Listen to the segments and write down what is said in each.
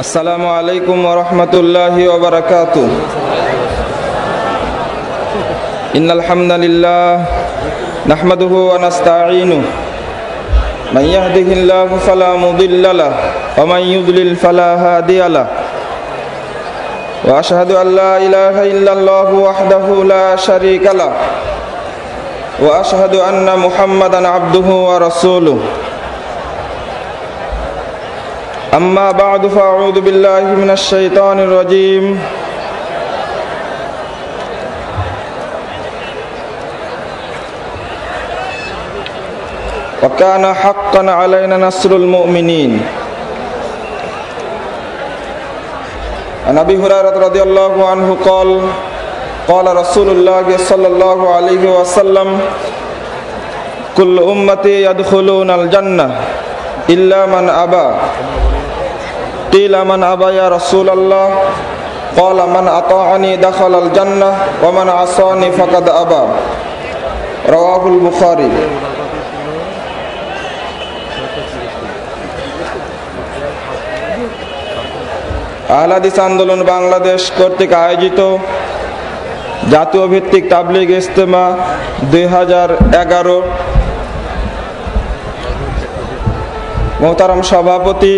السلام عليكم ورحمة الله وبركاته. إن الحمد لله نحمده ونستعينه. من يهده الله فلا مضل له ومن يضلل فلا هادي له. وأشهد أن لا إله إلا الله وحده لا شريك له. وأشهد أن محمدا عبده ورسوله. أما بعد فأعوذ بالله من الشيطان الرجيم وكان حقا علينا نصر المؤمنين عن أبي هريرة رضي الله عنه قال قال رسول الله صلى الله عليه وسلم كل أمتي يدخلون الجنة إلا من أبى قيل من أبى يا رسول الله قال من أطاعني دخل الجنة ومن عصاني فقد أبى رواه البخاري আহলাদিস আন্দোলন বাংলাদেশ কর্তৃক আয়োজিত জাতীয় ভিত্তিক তাবলিগ ইজতেমা দুই হাজার এগারো মোহতারাম সভাপতি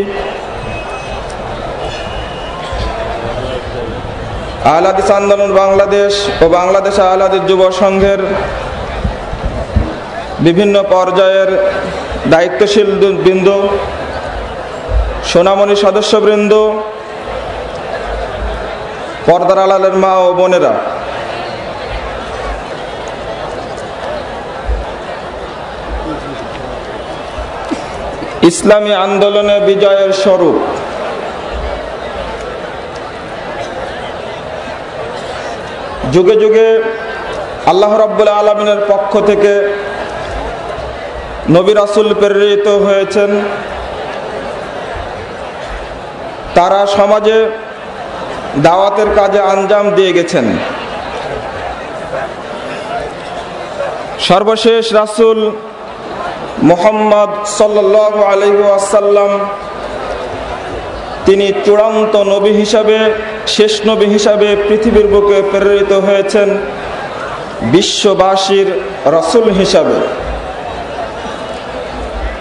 আহলাদিস আন্দোলন বাংলাদেশ ও বাংলাদেশ আহলাদিস যুব সংঘের বিভিন্ন পর্যায়ের দায়িত্বশীল বৃন্দ, সোনামণি সদস্যবৃন্দ, পর্দার আলালের মা ও বোনেরা। ইসলামী আন্দোলনে বিজয়ের স্বরূপ। যুগে যুগে আল্লাহ রব্বুল্লা আলমিনের পক্ষ থেকে নবী রাসুল প্রেরিত হয়েছেন। তারা সমাজে দাওয়াতের কাজে আঞ্জাম দিয়ে গেছেন। সর্বশেষ রাসুল মোহাম্মদ সাল্লাহ আলহাসাল্লাম তিনি চূড়ান্ত নবী হিসাবে শেষ নবী হিসাবে পৃথিবীর বুকে প্রেরিত হয়েছেন বিশ্ববাসীর রসুল হিসাবে।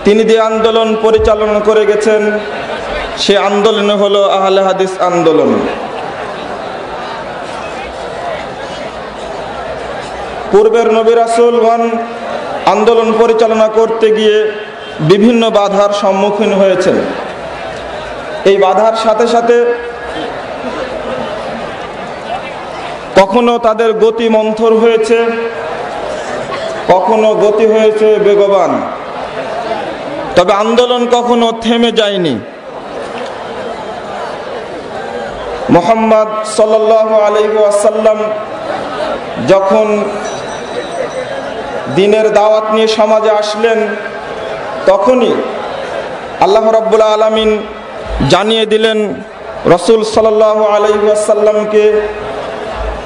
তিনি যে আন্দোলন পরিচালনা করে গেছেন, সে আন্দোলন হলো আহলে হাদিস আন্দোলন। পূর্বের নবী রাসুলগণ আন্দোলন পরিচালনা করতে গিয়ে বিভিন্ন বাধার সম্মুখীন হয়েছেন। এই বাধার সাথে সাথে কখনো তাদের গতি মন্থর হয়েছে, কখনো গতি হয়েছে বেগবান। তবে আন্দোলন কখনো থেমে যায়নি। মোহাম্মদ সাল আলহাসাল্লাম যখন দিনের দাওয়াত নিয়ে সমাজে আসলেন, তখনই আল্লাহ রব্বুল্লা আলমিন জানিয়ে দিলেন, রসুল সাল আলহাসাল্লামকে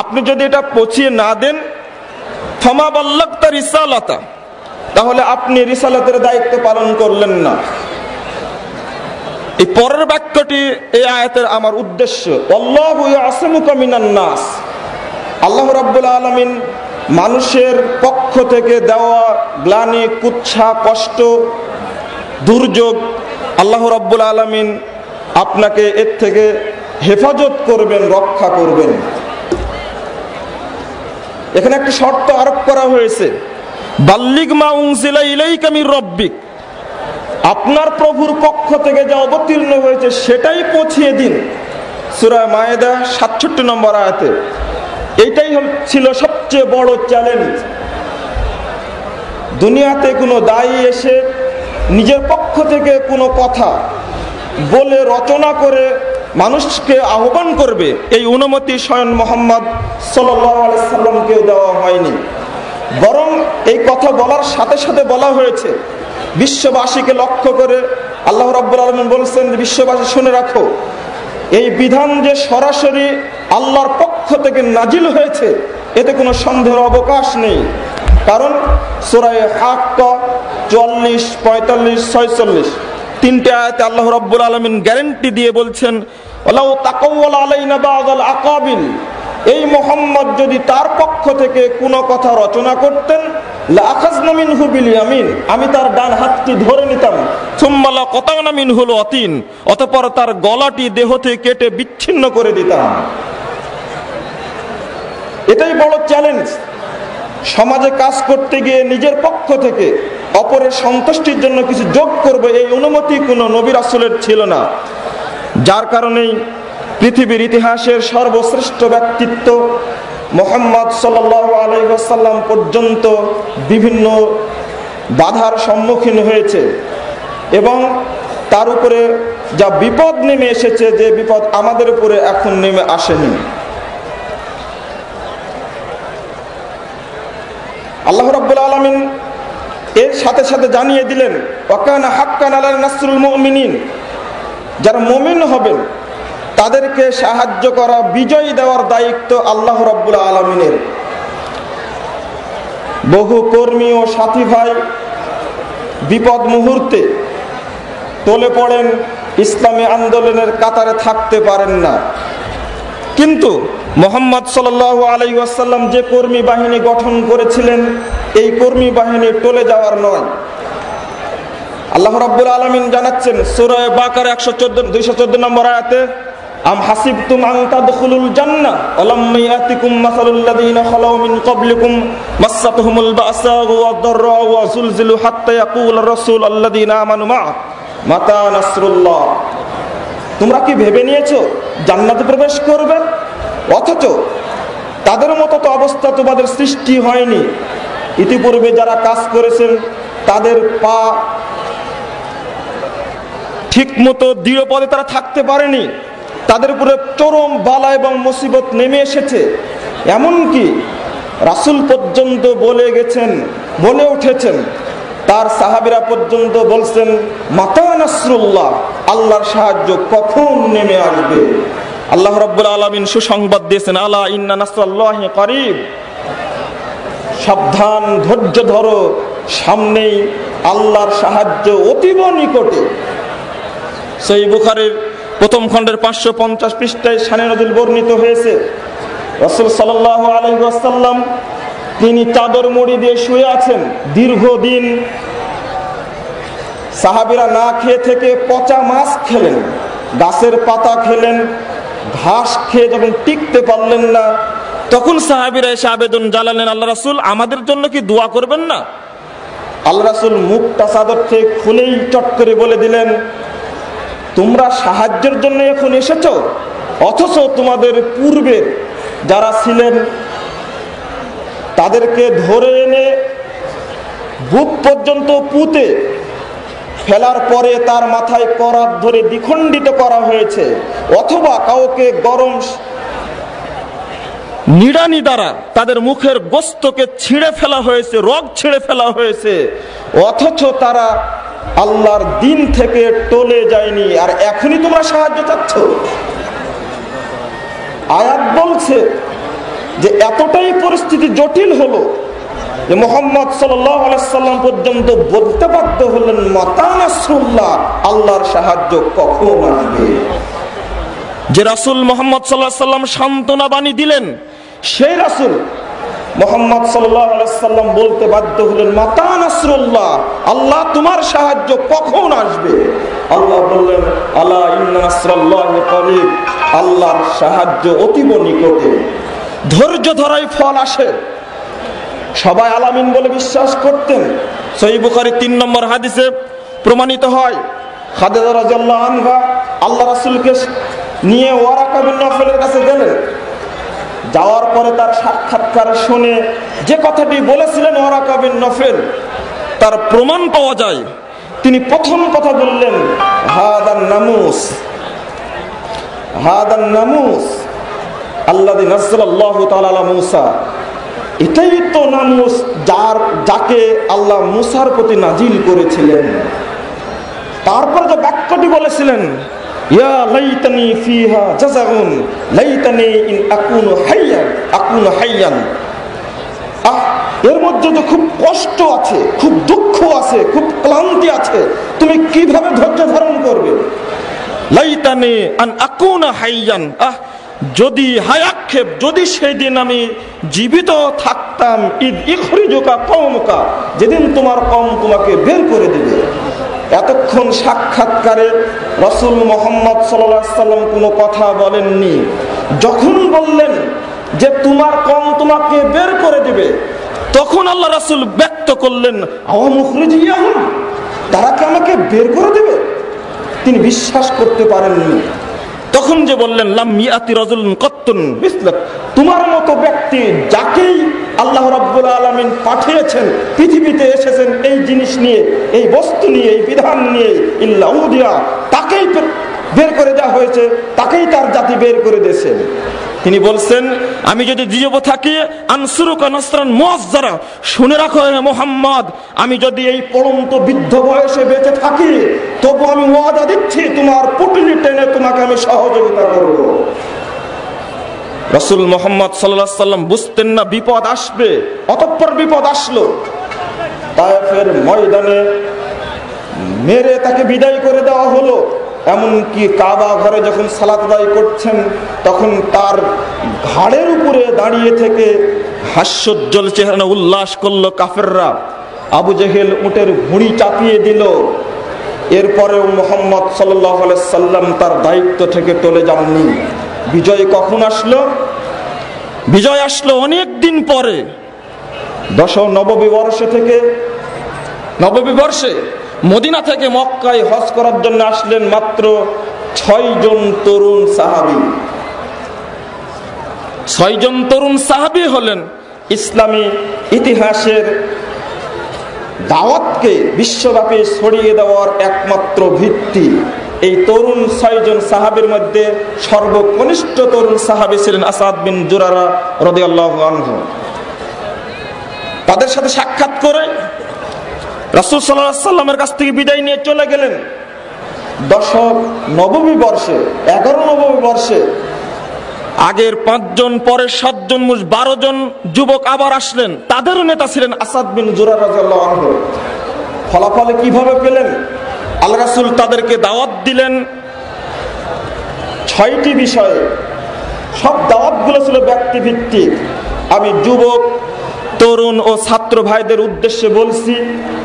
আপনি যদি এটা পচিয়ে না দেন, ফমা বাল্লাক্তা রিসালাতা, তাহলে আপনি রিসালাতের দায়িত্ব পালন করলেন না। এই পরের বাক্যটি, এই আয়াতের আমার উদ্দেশ্য নাস। আল্লাহ রাব্বুল আলমিন মানুষের পক্ষ থেকে দেওয়া গ্লানি কুচ্ছা কষ্ট, দুর্যোগ, আল্লাহ রাব্বুল আলমিন আপনাকে এর থেকে হেফাজত করবেন, রক্ষা করবেন। এখানে একটা শর্ত আরোপ করা হয়েছে। বাল্লিক মা উংসিলা রব্বিক। আপনার প্রভুর পক্ষ থেকে যা অবতীর্ণ হয়েছে সেটাই পৌঁছিয়ে দিন। সুরায় মায়েদা সাতষট্টি নম্বর আয়াতে। এইটাই ছিল সবচেয়ে বড় চ্যালেঞ্জ দুনিয়াতে কোনো দায়ী এসে নিজের পক্ষ থেকে কোনো কথা বলে রচনা করে মানুষকে আহ্বান করবে, এই অনুমতি স্বয়ং মোহাম্মদ সাল্লামকেও দেওয়া হয়নি। বরং এই কথা বলার সাথে সাথে বলা হয়েছে, বিশ্ববাসীকে লক্ষ্য করে আল্লাহ রাব্বুল আলমিন বলছেন, বিশ্ববাসী শুনে রাখো, এই বিধান যে সরাসরি আল্লাহর পক্ষ থেকে নাজিল হয়েছে, এতে কোনো সন্দেহের অবকাশ নেই। কারণ সোরাই হাক্ক চুয়াল্লিশ, পঁয়তাল্লিশ, ছয়চল্লিশ তিনটে আয়াতে আল্লাহ রব্বুল আলমিন গ্যারেন্টি দিয়ে বলছেন আকাবিল। এই মোহাম্মদ যদি তার পক্ষ থেকে কোনো কথা রচনা করতেন আমি তার ডান হাতটি ধরে নিতাম সুম্মালা কতামিন হলো অতিন অতপর তার গলাটি দেহ থেকে কেটে বিচ্ছিন্ন করে দিতাম। এটাই বড় চ্যালেঞ্জ। সমাজে কাজ করতে গিয়ে নিজের পক্ষ থেকে অপরের সন্তুষ্টির জন্য কিছু যোগ করবে, এই অনুমতি কোনো নবীর আসলের ছিল না। যার কারণেই পৃথিবীর ইতিহাসের সর্বশ্রেষ্ঠ ব্যক্তিত্ব মোহাম্মদ সাল আলহাসাল্লাম পর্যন্ত বিভিন্ন বাধার সম্মুখীন হয়েছে এবং তার উপরে যা বিপদ নেমে এসেছে, যে বিপদ আমাদের উপরে এখন নেমে আসেনি। আল্লাহ রব্বুল আলমিন এর সাথে সাথে জানিয়ে দিলেন ওকানা হাক্কান আল্লাহ নাসরুল মমিনিন। যারা মমিন হবেন, তাদেরকে সাহায্য করা, বিজয় দেওয়ার দায়িত্ব আল্লাহ রব্বুল আলমিনের। বহু কর্মী ও সাথী ভাই বিপদ মুহূর্তে তোলে পড়েন, ইসলামী আন্দোলনের কাতারে থাকতে পারেন না। কিন্তু মোহাম্মদ সাল আলাই আসাল্লাম যে কর্মী বাহিনী গঠন করেছিলেন, এই কর্মী বাহিনী টলে যাওয়ার নয়। আল্লাহ রাব্বুল আলমিন জানাচ্ছেন সুরায় বাকার একশো চোদ্দ, দুইশো চোদ্দ নম্বর আয়াতে, আম হাসিবতুম আন তাদখুলুল জান্নাহ আলাম ইয়াতিকুম মাসালুল লাযিনা খালাউ মিন ক্বাবলিকুম, মাসাতুহুমুল বাসাউ ওয়াদ-দাররা ওয়া যুলজিলু হাত্তা ইয়াকুল আর-রাসূল আল্লাযিনা আমানু মা মাতা নাসরুল্লাহ। তোমরা কি ভেবে নিয়েছো, জান্নাতে প্রবেশ করবে? অথচ তাদের মতো তো অবস্থা তোমাদের সৃষ্টি হয়নি। ইতিপূর্বে যারা কাজ করেছেন, তাদের পা ঠিক মতো দৃঢ় পদে তারা থাকতে পারেনি। তাদের উপরে চরম বালা এবং মুসিবত নেমে এসেছে। এমনকি রাসুল পর্যন্ত বলে গেছেন, বলে উঠেছেন, তার সাহাবিরা পর্যন্ত বলছেন, মাতা নাসরুল্লাহ, আল্লাহর সাহায্য কখন নেমে আসবে? আল্লাহ রব্বুল আলমিন সুসংবাদ দিয়েছেন আল্লাহ ইন্না নাসরাল্লাহ করিব। সাবধান, ধৈর্য ধরো, সামনেই আল্লাহর সাহায্য অতীব নিকটে। সেই বুখারের প্রথম খণ্ডের পাঁচশো পঞ্চাশ পৃষ্ঠায় সানে নদীর বর্ণিত হয়েছে, রসুল সাল্লাহ আলহাসাল্লাম তিনি চাদর মুড়ি দিয়ে শুয়ে আছেন দীর্ঘদিন। সাহাবিরা না খেয়ে থেকে পচা মাছ খেলেন, গাছের পাতা খেলেন ঘাস খেয়ে যখন টিকতে পারলেন না, তখন সাহাবিরা এসে আবেদন জ্বালালেন আল্লাহ রাসুল, আমাদের জন্য কি দোয়া করবেন না? আল্লাহ রাসুল মুখটা চাদর থেকে খুলেই চট করে বলে দিলেন, তোমরা সাহায্যের জন্য এখন এসেছ, অথচ তোমাদের পূর্বে যারা ছিলেন, তাদেরকে ধরে এনে বুক পর্যন্ত পুঁতে ফেলার পরে তার মাথায় করাত ধরে দ্বিখণ্ডিত করা হয়েছে, অথবা কাউকে গরম নিড়ানি দ্বারা তাদের মুখের গোস্তকে ছিঁড়ে ফেলা হয়েছে, রগ ছিঁড়ে ফেলা হয়েছে, অথচ তারা আল্লাহর দিন থেকে টলে যায়নি। আর এখনই তোমরা সাহায্য চাচ্ছ? আয়াত বলছে যে, এতটাই পরিস্থিতি জটিল হলো যে মোহাম্মদ সাল্লাম পর্যন্ত বলতে বাধ্য হলেন মাতানাসুল্লাহ আল্লাহর সাহায্য কখন আসবে যে রাসুল মোহাম্মদ সাল্লাম সান্ত্বনা বাণী দিলেন, সেই রাসুল মোহাম্মদ সাল্লাম বলতে বাধ্য হলেন আল্লাহ তোমার সাহায্য কখন আসবে? আল্লাহ বললেন আল্লাহ আল্লাহর সাহায্য অতীব নিকটে। ধৈর্য ধরাই ফল আসে। সবাই আলামিন বলে বিশ্বাস করতেন। সহি বুখারি তিন নম্বর হাদিসে প্রমাণিত হয় খাদেদা রাজাল্লাহ আনহা আল্লাহ রাসুলকে নিয়ে ওয়ারাকাবিন নফলের কাছে গেলেন। যাওয়ার পরে তার সাক্ষাৎকার শুনে যে কথাটি বলেছিলেন ওরাকাবিন নফেল, তার প্রমাণ পাওয়া যায়। তিনি প্রথম কথা বললেন, হাদান নামুস হাদান নামুস আল্লাহ নাজ্জালাল্লাহু তাআলা আলা মুসা। এটাই তো নামুস যার, যাকে আল্লাহ মুসার প্রতি নাজিল করেছিলেন। তারপর যে বাক্যটি বলেছিলেন এর মধ্যে তো খুব কষ্ট আছে, খুব দুঃখ আছে, খুব ক্লান্তি আছে, তুমি কীভাবে ধৈর্য ধারণ করবে? লাইতানি আন আকুনা হাইয়ান। আহ যদি হায়াক্ষেপ, যদি সেই দিন আমি জীবিত থাকতাম ঈদ ইখরিজুকা কমকা যেদিন তোমার কম তোমাকে বের করে দিবে। এতক্ষণ সাক্ষাৎকারে রসুল মোহাম্মদ সাল্লাম কোনো কথা বলেননি। যখন বললেন যে তোমার কম তোমাকে বের করে দিবে, তখন আল্লাহ রাসুল ব্যক্ত করলেন তারা কি আমাকে বের করে দেবে? তিনি বিশ্বাস করতে পারেননি। তখন যে বললেন তোমার মতো ব্যক্তি যাকেই আল্লাহ রাব্বুল আলমিন পাঠিয়েছেন, পৃথিবীতে এসেছেন এই জিনিস নিয়ে, এই বস্তু নিয়ে, এই বিধান নিয়ে ইল্লাউদিয়া তাকেই বের করে দেওয়া হয়েছে, তাকেই তার জাতি বের করে দিয়েছেন তিনি বলছেন, আমি যদি জীব থাকি, আনসুরুক নসরান আনসুরুকান শুনে রাখো মোহাম্মদ, আমি যদি এই পড়ন্ত বৃদ্ধ বয়সে বেঁচে থাকি, তবু আমি ওয়াদা দিচ্ছি, তোমার পুটলি টেনে তোমাকে আমি সহযোগিতা করব। রসুল মোহাম্মদ সাল্লাহ সাল্লাম বুঝতেন না, বিপদ আসবে, অতঃপর বিপদ আসলো। তায়েফের ময়দানে মেরে তাকে বিদায় করে দেওয়া হলো। এমনকি কাবা ঘরে যখন সালাত আদায় করছেন, তখন তার ঘাড়ের উপরে দাঁড়িয়ে থেকে হাস্যোজ্জ্বল চেহারা উল্লাস করল কাফেররা। আবু জেহেল উটের ভুঁড়ি চাপিয়ে দিল। এরপরেও মোহাম্মদ সাল্লাহ সাল্লাম তার দায়িত্ব থেকে টলে যাননি। বিজয় কখন আসলো? বিজয় আসলো অনেক দিন পরে। দশ নববী বর্ষে থেকে। নববী বর্ষে মদিনা থেকে মক্কায় হজ করার জন্য আসলেন মাত্র ছয় জন তরুণ সাহাবি। ছয়জন তরুণ সাহাবি হলেন ইসলামী ইতিহাসের দাওয়াতকে বিশ্বব্যাপী ছড়িয়ে দেওয়ার একমাত্র ভিত্তি। এই তরুণ ছয়জন সাহাবের মধ্যে সর্বকনিষ্ঠ তরুণ সাহাবি ছিলেন আসাদ বিন জুরারা রদিয়াল্লাহ তাদের সাথে সাক্ষাৎ করে রাসুল সাল্লামের কাছ থেকে বিদায় নিয়ে চলে গেলেন। দশক নবমী বর্ষে, এগারো নবমী বর্ষে, আগের পাঁচজন, পরের সাতজন বারো জন যুবক আবার আসলেন। তাদেরও নেতা ছিলেন আসাদ বিন ফলাফলে কীভাবে পেলেন? আল্লাহ তাদেরকে দাওয়াত দিলেন ছয়টি বিষয়ে। সব দাওয়াতগুলো ছিল ব্যক্তিভিত্তিক। আমি যুবক তরুণ ও ছাত্র ভাইদের উদ্দেশ্যে বলছি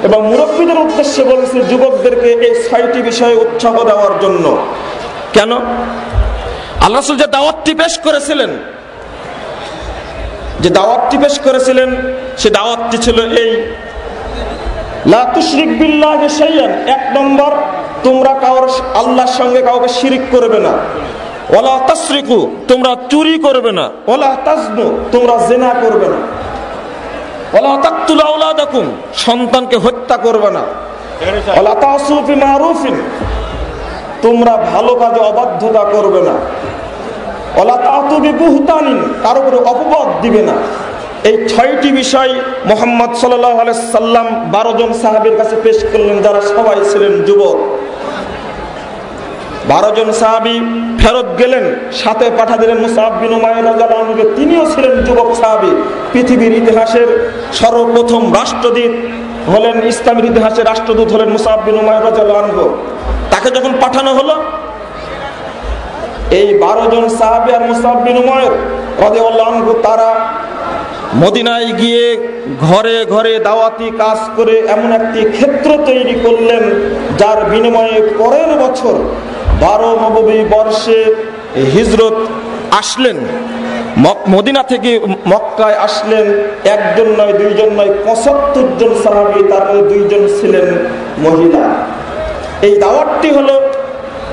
এবং মুরব্বীদের উদ্দেশ্যে বলছি যুবকদেরকে এই ছয়টি বিষয়ে উৎসাহ দেওয়ার জন্য। কেন? আল্লাহ যে দাওয়াতটি পেশ করেছিলেন, যে দাওয়াতটি পেশ করেছিলেন, সে দাওয়াতটি ছিল এই এক নম্বর, তোমরা কাউর আল্লাহর সঙ্গে কাউকে শিরিক করবে না। ওলা তাসরিকু, তোমরা চুরি করবে না। ওলা তাজনু, তোমরা জেনা করবে না। আওলাদাকুম, সন্তানকে হত্যা করবে না। তোমরা ভালো কাজে অবাধ্যতা করবে না। ওলা অপবাদ দিবে না। এই ছয়টি বিষয় মোহাম্মদ বারো জন সাহাবের কাছে পেশ করলেন, যারা সবাই ছিলেন যুবক। বারো জন সাহাবি ফেরত গেলেন, সাথে পাঠা দিলেন মুসাহাবিন তিনিও ছিলেন যুবক সাহাবি। পৃথিবীর ইতিহাসের সর্বপ্রথম রাষ্ট্রদূত হলেন, ইসলামের ইতিহাসে রাষ্ট্রদূত হলেন মুসাহাবিন তাকে যখন পাঠানো হলো, এই বারো জন সাহাবি আর মুসাহাবিন উমায়ের তারা মদিনায় গিয়ে ঘরে ঘরে দাওয়াতি কাজ করে এমন একটি ক্ষেত্র তৈরি করলেন, যার বিনিময়ে পরের বছর বারো নবী বর্ষে হিজরত আসলেন। মদিনা থেকে মক্কায় আসলেন। একজন নয়, দুইজন নয়, পঁচাত্তর জন সাহাবি তার দুইজন ছিলেন মহিলা। এই দাওয়াতটি হলো,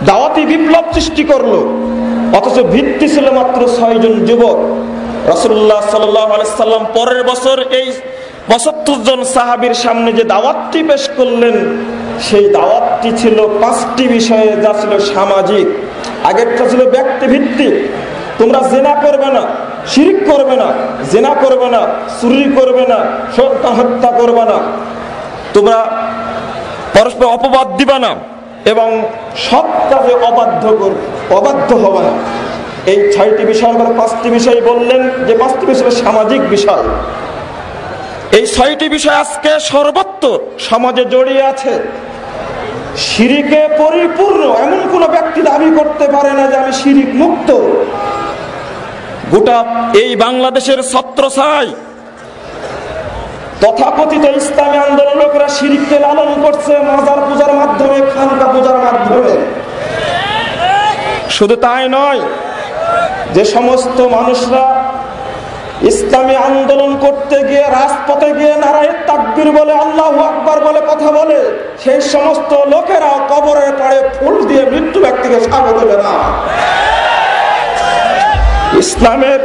দাওয়াতি বিপ্লব সৃষ্টি করল। অথচ ভিত্তি ছিল মাত্র ছয়জন যুবক। রসুল্লাহ সাল্লাম পরের বছর এই পঁচাত্তর জন সাহাবির সামনে যে দাওয়াতটি পেশ করলেন, সেই দাওয়াতটি ছিল পাঁচটি বিষয়ে, যা ছিল সামাজিক। আগেরটা ছিল ব্যক্তি ভিত্তিক তোমরা জেনা করবে না, শিরিক করবে না, জেনা করবে না, চুরি করবে না সত্য হত্যা করবে না। তোমরা পরস্পর অপবাদ দিবা না এবং সব কাজে অবাধ্য অবাধ্য হবে না। এই ছয়টি বিষয় আবার পাঁচটি বিষয় বললেন, যে পাঁচটি বিষয় সামাজিক বিষয়। এই ছয়টি বিষয় আজকে সর্বত্র সমাজে জড়িয়ে আছে। সিরিকে পরিপূর্ণ এমন কোন ব্যক্তি দাবি করতে পারে না যে আমি শিরিক মুক্ত। গোটা এই বাংলাদেশের ছত্র ছাই তথাকথিত ইসলামী আন্দোলন লোকেরা শিরিককে লালন করছে মাজার পূজার মাধ্যমে, খানকা পূজার মাধ্যমে। শুধু তাই নয়, যে সমস্ত মানুষরা ইসলামী আন্দোলন করতে গিয়ে, রাজপথে গিয়ে নারায় তাকবির বলে, আল্লাহ আকবর বলে কথা বলে, সেই সমস্ত লোকেরা কবরের পাড়ে ফুল দিয়ে মৃত্যু ব্যক্তিকে স্বাগত না ইসলামের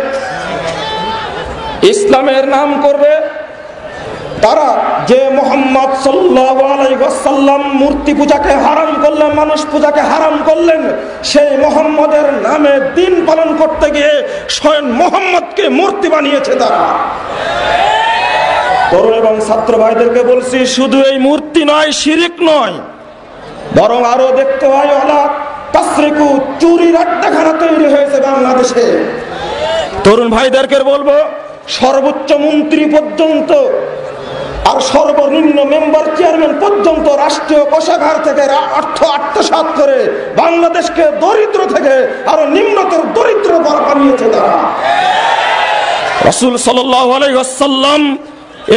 ইসলামের নাম করবে তারা যে মোহাম্মদ সাল্লাম মূর্তি পূজাকে হারাম করলেন মানুষ পূজাকে হারাম করলেন সেই মোহাম্মদের নামে দিন পালন করতে গিয়ে স্বয়ং মোহাম্মদকে মূর্তি বানিয়েছে তারা। তরুণ এবং ছাত্র ভাইদেরকে বলছি, শুধু এই মূর্তি নয়, শিরিক নয়, বরং আরও দেখতে হয় ওলা তাসরিকু চুরির আড্ডাখানা তৈরি হয়েছে বাংলাদেশে। তরুণ ভাইদেরকে বলব, সর্বোচ্চ মন্ত্রী পর্যন্ত আর সর্বনিম্ন মেম্বার চেয়ারম্যান পর্যন্ত রাষ্ট্রীয় কোষাগার থেকে অর্থ আত্মসাত করে বাংলাদেশকে দরিদ্র থেকে আরও নিম্নতর দরিদ্র বানিয়েছে তারা। রসুল সাল্লাম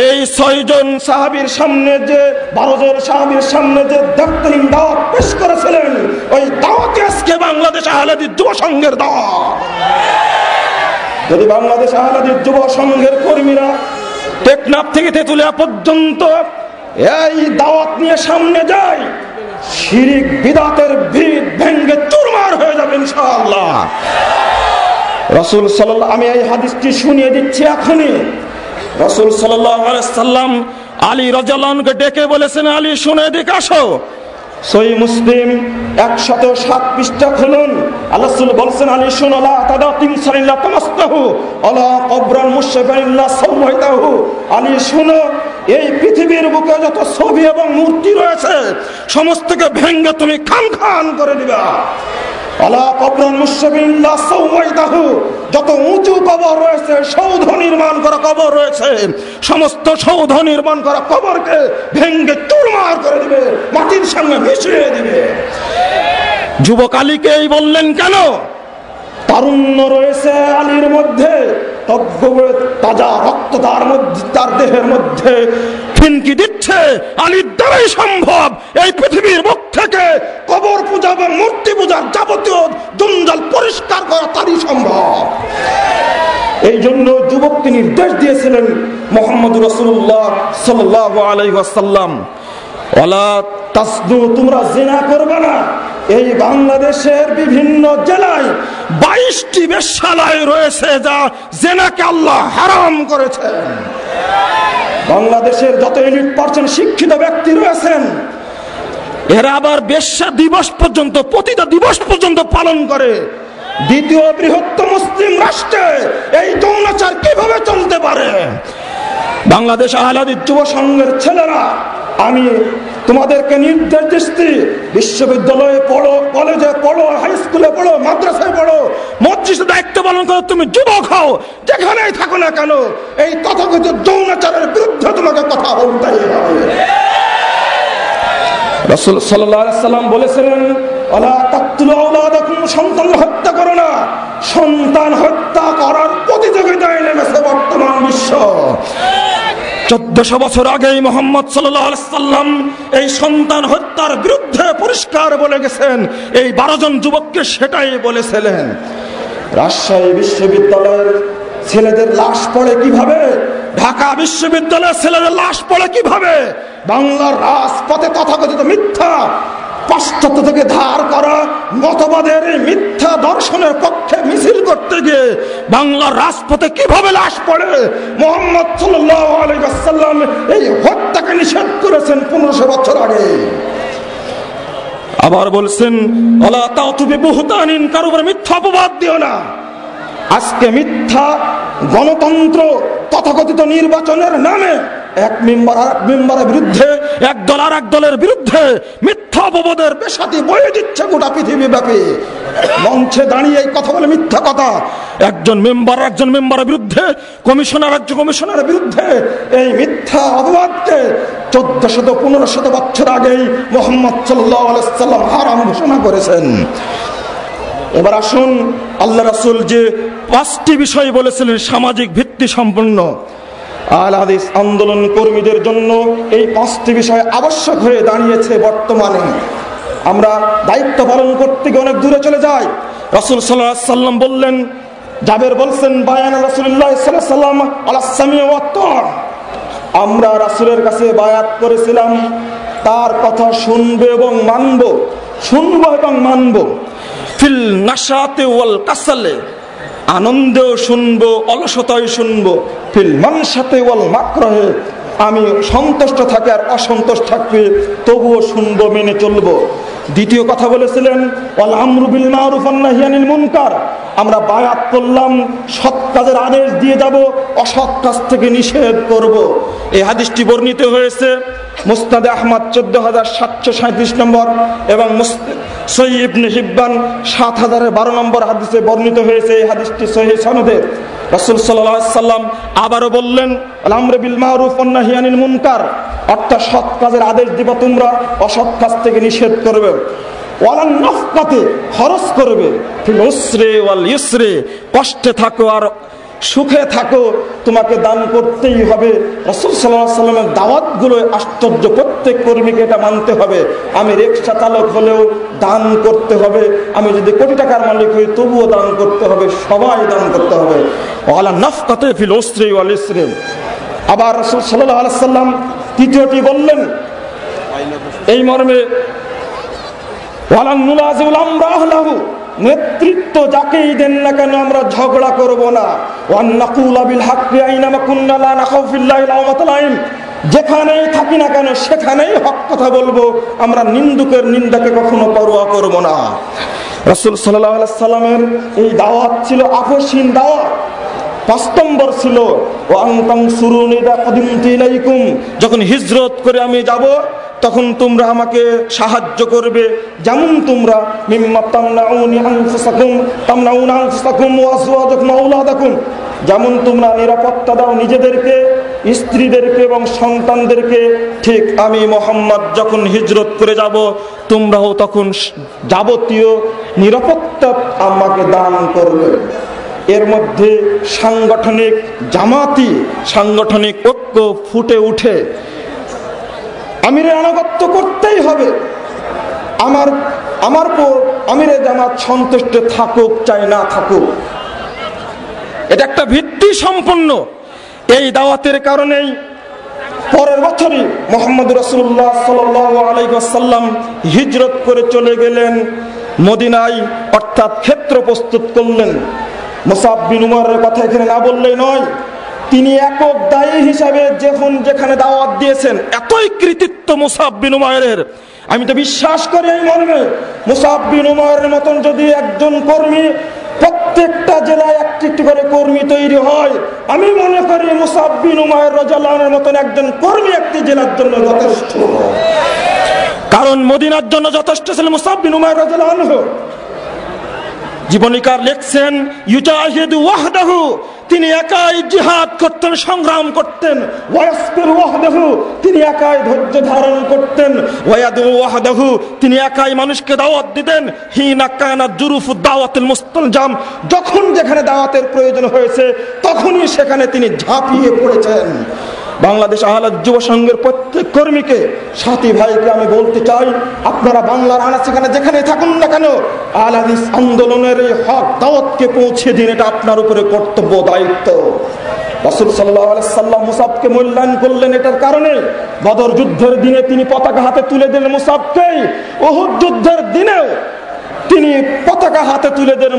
এই ছয়জন সাহাবির সামনে যে, বারো জন সাহাবির সামনে যে দাপ্তরিক দাওয়াত পেশ করেছিলেন, ওই দাওয়াতে আজকে বাংলাদেশ আহলাদির যুব সংঘের দাওয়াত। যদি বাংলাদেশ আহলাদির যুব সংঘের কর্মীরা টেকনাফ থেকে তেতুলিয়া পর্যন্ত এই দাওয়াত নিয়ে সামনে যায় শিরিক বিদাতের ভিড় ভেঙ্গে চুরমার হয়ে যাবেন ইনশাআল্লাহ। রসুল সাল্লাহ আমি এই হাদিসটি শুনিয়ে দিচ্ছি এখনই। রসুল সাল্লাম আলী রাজালকে ডেকে বলেছেন, আলী, শুনে দিক আসো। সই মুসলিম একশত সাত পৃষ্ঠা খুলুন। আল্লাহ বলছেন, আলী শুনলা তাদা তিন সালিল্লা তমস্তাহু আলা কবরান মুশাফিল্লাহ সাল্লাহু আলী শুনো, এই পৃথিবীর বুকে যত ছবি এবং মূর্তি রয়েছে, সমস্তকে ভেঙ্গে তুমি খান খান করে দিবা। যত উঁচু কবর রয়েছে, সৌধ নির্মাণ করা কবর রয়েছে। সমস্ত সৌধ নির্মাণ করা কবরকে ভেঙ্গে চুরমার করে দিবে, মাটির সঙ্গে মিশিয়ে দিবে। যুবকালীকে এই বললেন, কেন? তারুণ্য রয়েছে আলীর মধ্যে তাজা রক্ত তার মধ্যে, তার দেহের মধ্যে। ফিনকি দিচ্ছে আলীর দ্বারাই সম্ভব। এই পৃথিবীর মুখ থেকে কবর পূজা এবং মূর্তি পূজার যাবতীয় জঞ্জাল পরিষ্কার করা তারই সম্ভব। এই জন্য যুবককে নির্দেশ দিয়েছিলেন মোহাম্মদ রসুল্লাহ সাল্লাহ আলাইসাল্লাম ওলা তাসদু, তোমরা জেনা করবে না। এই বাংলাদেশের বিভিন্ন জেলায় বাইশটি বেশালায় রয়েছে যা জেনাকে আল্লাহ হারাম করেছেন বাংলাদেশের যত ইউনিট পার্সেন্ট শিক্ষিত ব্যক্তি রয়েছেন, এরা আবার বেশ্যা দিবস পর্যন্ত, প্রতিটা দিবস পর্যন্ত পালন করে। দ্বিতীয় বৃহত্তম মুসলিম রাষ্ট্রে এই যৌনাচার কীভাবে চলতে পারে? বাংলাদেশ আহলাদির যুব সংঘের ছেলেরা, আমি তোমাদেরকে নির্দেশ দিচ্ছি, বিশ্ববিদ্যালয়ে পড়ো, কলেজে পড়ো হাই স্কুলে পড়ো, মাদ্রাসায় পড়ো, মসজিদে দায়িত্ব পালন করো, তুমি যুবক হও, যেখানেই থাকো না কেন, এই তথাকথিত যৌনাচারের বিরুদ্ধে তোমাকে কথা বলতে হবে। রসুল সাল্লাম বলেছিলেন সন্তান হত্যা করো না। সন্তান হত্যা করার প্রতিযোগিতায় নেমেছে বর্তমান বিশ্ব। চোদ্দশো বছর আগেই মোহাম্মদ সাল্লাম এই সন্তান হত্যার বিরুদ্ধে পরিষ্কার বলে গেছেন। এই বারো জন যুবককে সেটাই বলেছিলেন। রাজশাহী বিশ্ববিদ্যালয়ের ছেলেদের লাশ পড়ে কীভাবে? ঢাকা বিশ্ববিদ্যালয়ের ছেলেদের লাশ পড়ে কীভাবে? বাংলার রাজপথে তথাকথিত মিথ্যা পাশ্চাত্য থেকে ধার করা মতবাদের মিথ্যা দর্শনের পক্ষে মিছিল করতে গিয়ে বাংলার রাজপথে কীভাবে লাশ পড়ে? মোহাম্মদ সাল্লাম এই হত্যাকে নিষেধ করেছেন পনেরোশো বছর আগে। আবার বলছেন অলা তাও তুমি বহুতানিন, কারও মিথ্যা অপবাদ দিও না। আজকে মিথ্যা গণতন্ত্র তথাকথিত নির্বাচনের নামে এক মেম্বার আর এক মেম্বারের বিরুদ্ধে, এক দল আর এক দলের বিরুদ্ধে মিথ্যা অপবাদের পেশাতি বয়ে দিচ্ছে গোটা পৃথিবী ব্যাপী। মঞ্চে দাঁড়িয়ে এই কথা বলে মিথ্যা কথা। একজন মেম্বার একজন মেম্বারের বিরুদ্ধে, কমিশনার একজন কমিশনারের বিরুদ্ধে এই মিথ্যা অপবাদকে চোদ্দ শত পনেরো শত বছর আগেই মোহাম্মদ সাল্লাম হারাম ঘোষণা করেছেন। এবার আসুন, আল্লাহ রাসুল যে পাঁচটি বিষয় বলেছিলেন, সামাজিক ভিত্তি সম্পন্ন। আল হাদিস আন্দোলন কর্মীদের জন্য এই পাঁচটি বিষয় আবশ্যক হয়ে দাঁড়িয়েছে বর্তমানে। আমরা দায়িত্ব পালন করতে গিয়ে অনেক দূরে চলে যাই। রসুল সাল্লাম বললেন, জাবের বলছেন, বায়ান রসুল্লাহ সাল্লাম আমরা রাসুলের কাছে বায়াত করেছিলাম, তার কথা শুনবে এবং মানব, শুনব এবং মানব। ফিল নাসাতে ওয়াল কাসালে আনন্দেও শুনব অলসতায় শুনব। ফিল মানসাতে ওয়াল মাকরহে আমি সন্তুষ্ট থাকি আর অসন্তোষ থাকবে, তবুও শুনব, মেনে চলবো। দ্বিতীয় কথা বলেছিলেন মুনকার। আমরা বায়াত করলাম, সৎ কাজের আদেশ দিয়ে যাব, অসৎ কাজ থেকে নিষেধ করব। এই হাদিসটি বর্ণিত হয়েছে মুস্তাদে আহমদ চোদ্দ হাজার সাতশো সাঁত্রিশ নম্বর এবং সৈবনে হিব্বান সাত হাজারের বারো নম্বর হাদিসে বর্ণিত হয়েছে, এই হাদিসটি সহি সনদের রসুল সাল্লাম আবারও বললেন বিল মারুফ অন্নাহিয়ানিল মুনকার। অর্থাৎ সৎ কাজের আদেশ দিব তোমরা, অসৎ কাজ থেকে নিষেধ করবে। খরচ করবে। কষ্টে থাকো আর সুখে থাকো, তোমাকে দান করতেই হবে। রসুল সাল্লাহ সাল্লামের দাওয়াতগুলো আশ্চর্য। প্রত্যেক কর্মীকে এটা মানতে হবে। আমি রিক্সা চালক হলেও দান করতে হবে। আমি যদি কোটি টাকার মালিক হই, তবুও দান করতে হবে। সবাই দান করতে হবে। ওয়ালা নফকাতে ফিল ওসরে ওয়াল ইসরে। আবার রসুল সাল্লাহ সাল্লাম তৃতীয়টি বললেন, এই মর্মে নেতৃত্ব যাকেই দেন না কেন আমরা ঝগড়া করব না। যেখানেই থাকি না কেন সেখানেই হক কথা বলব। আমরা নিন্দুকের নিন্দাকে কখনো পরোয়া করব না। রসুল সাল্লামের এই দাওয়াত ছিল আপসীন দাওয়াত। পাঁচ নম্বর ছিল যখন হিজরত করে আমি যাব, তখন তোমরা আমাকে সাহায্য করবে। যেমন তোমরা যেমন তোমরা নিরাপত্তা দাও নিজেদেরকে, স্ত্রীদেরকে এবং সন্তানদেরকে, ঠিক আমি মোহাম্মদ যখন হিজরত করে যাব, তোমরাও তখন যাবতীয় নিরাপত্তা আমাকে দান করবে। এর মধ্যে সাংগঠনিক জামাতি, সাংগঠনিক ঐক্য ফুটে উঠে। আমিরে আনুগত্য করতেই হবে। আমার আমার পর আমিরে জামাত সন্তুষ্ট থাকুক, চাই না থাকুক। এটা একটা ভিত্তি সম্পন্ন। এই দাওয়াতের কারণেই পরের বছরই মোহাম্মদ রসুল্লাহ সাল্লাম হিজরত করে চলে গেলেন, মদিনায় অর্থাৎ ক্ষেত্র প্রস্তুত করলেন। মোসাব বিন উমরের কথা এখানে না বললেই নয়। তিনি একক দায়ী হিসাবে যখন যেখানে দাওয়াত দিয়েছেন, এতই কৃতিত্ব মুসাব বিন উমায়ের আমি তো বিশ্বাস করি এই মর্মে, মুসাব বিন উমায়ের মতন যদি একজন কর্মী প্রত্যেকটা জেলায় একটি একটি করে কর্মী তৈরি হয়, আমি মনে করি মুসাব্বিন উমায়ের রাজালের মতন একজন কর্মী একটি জেলার জন্য যথেষ্ট। কারণ মদিনার জন্য যথেষ্ট ছিল মুসাব্বিন উমায়ের রাজালাহ জীবনীকার লেখছেন, ইউজাহিদু তিনি একাই জিহাদ করতেন, সংগ্রাম করতেন। তিনি একাই ধৈর্য ধারণ করতেন। ওয়াদু তিনি একাই মানুষকে দাওয়াত দিতেন। হিনা কানা জুরুফু দাওয়াতুল মুস্তালজাম যখন যেখানে দাওয়াতের প্রয়োজন হয়েছে, তখনই সেখানে তিনি ঝাঁপিয়ে পড়েছেন। বাংলাদেশ আহলাদ যুব সংঘের প্রত্যেক কর্মীকে, সাথী ভাইকে আমি বলতে চাই, আপনারা বাংলার আনা সেখানে যেখানে থাকুন না কেন, আহলাদিস আন্দোলনের এই হক দাওয়াতকে পৌঁছে দিন, এটা আপনার উপরে কর্তব্য দায়িত্ব। সাল্লাম মুসাবকে মূল্যায়ন করলেন এটার কারণে যুদ্ধের দিনে তিনি পতাকা হাতে তুলে দিলেন যুদ্ধের দিনেও তিনি পতাকা হাতে তুলে দেন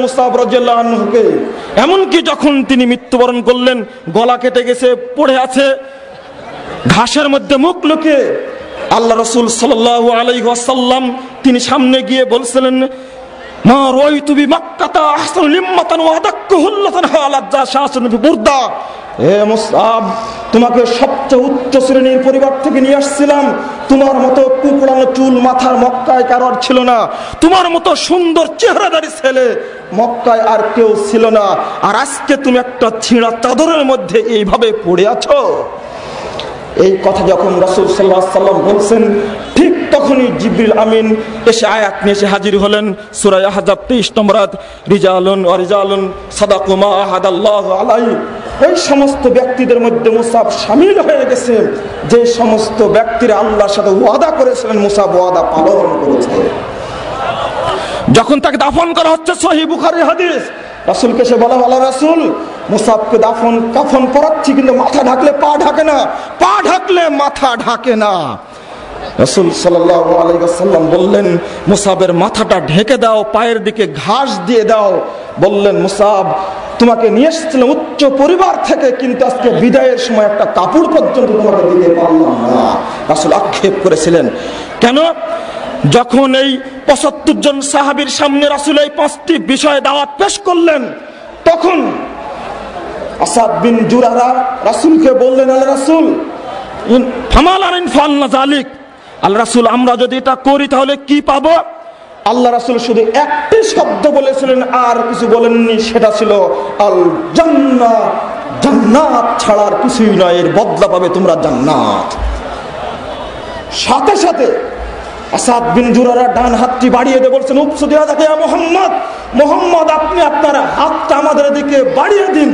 এমনকি যখন তিনি মৃত্যুবরণ করলেন, গলা কেটে গেছে, পড়ে আছে ঘাসের মধ্যে মুখ লুকে আল্লাহ রসুল সাল আলাইসাল্লাম তিনি সামনে গিয়ে বলছিলেন, মা রই তুমি মাক্কাতা আহসান লিম্মাতান ওয়াদাক্কু হুল্লাতান হালাজ্জা শাসন বুরদা। হে মুসাব তোমাকে সবচেয়ে উচ্চ শ্রেণির পরিবার থেকে নিয়ে আসছিলাম। তোমার মতো কুকুরানো চুল মাথার মক্কায় কারোর ছিল না। তোমার মতো সুন্দর চেহারাদারি ছেলে মক্কায় আর কেউ ছিল না। আর আজকে তুমি একটা ছিঁড়া চাদরের মধ্যে এইভাবে পড়ে আছো? এই কথা যখন রাসুল সাল্লাহ সাল্লাম বলছেন, ঠিক তখনই জিবরিল আমিন এসে আয়াত নিয়ে এসে হাজির হলেন। সুরাই হাজার তেইশ নম্বরাত রিজালুন ও রিজালুন সাদাকুমা আহাদাল্লাহ আলাই ওই সমস্ত ব্যক্তিদের মধ্যে মুসাফ সামিল হয়ে গেছে। যে সমস্ত ব্যক্তিরা আল্লাহর সাথে ওয়াদা করেছিলেন মুসাফ ওয়াদা পালন করেছে। যখন তাকে দাফন করা হচ্ছে সহি বুখারি হাদিস রাসুলকে সে বলা বলা রাসুল মুসাফকে দাফন কাফন পরাচ্ছি, কিন্তু মাথা ঢাকলে পা ঢাকে না। পা ঢাকলে মাথা ঢাকে না। রসুল সাল্লাম বললেন, মুসাবের মাথাটা ঢেকে দাও, পায়ের দিকে ঘাস দিয়ে দাও। বললেন, মুসাব, তোমাকে নিয়ে এসেছিলাম উচ্চ পরিবার থেকে, কিন্তু আজকে বিদায়ের সময় একটা কাপড় পর্যন্ত তোমাকে দিতে পারলাম না। রাসুল আক্ষেপ করেছিলেন, কেন? যখন এই পঁচাত্তর জন সাহাবির সামনে রাসুল এই পাঁচটি বিষয়ে দাওয়াত পেশ করলেন, তখন আসাদ বিন জুরারা রাসুলকে বললেন, আল্লাহ রাসুল ফামাল আরিন ফাল্লা জালিক আল্লাহ রাসুল, আমরা যদি এটা করি তাহলে কি পাবো? আল্লাহ রাসুল শুধু একটি শব্দ বলেছিলেন, আর কিছু বলেননি, সেটা ছিল, আল জান্নাত জান্নাত ছাড়ার কিছুই নয়, এর বদলা পাবে তোমরা জান্নাত। সাথে সাথে আসাদ বিন জুরারা ডান হাতটি বাড়িয়ে দিয়ে বলছেন উপসুদিয়া দেখে মোহাম্মদ। মোহাম্মদ, আপনি আপনার হাতটা আমাদের দিকে বাড়িয়ে দিন।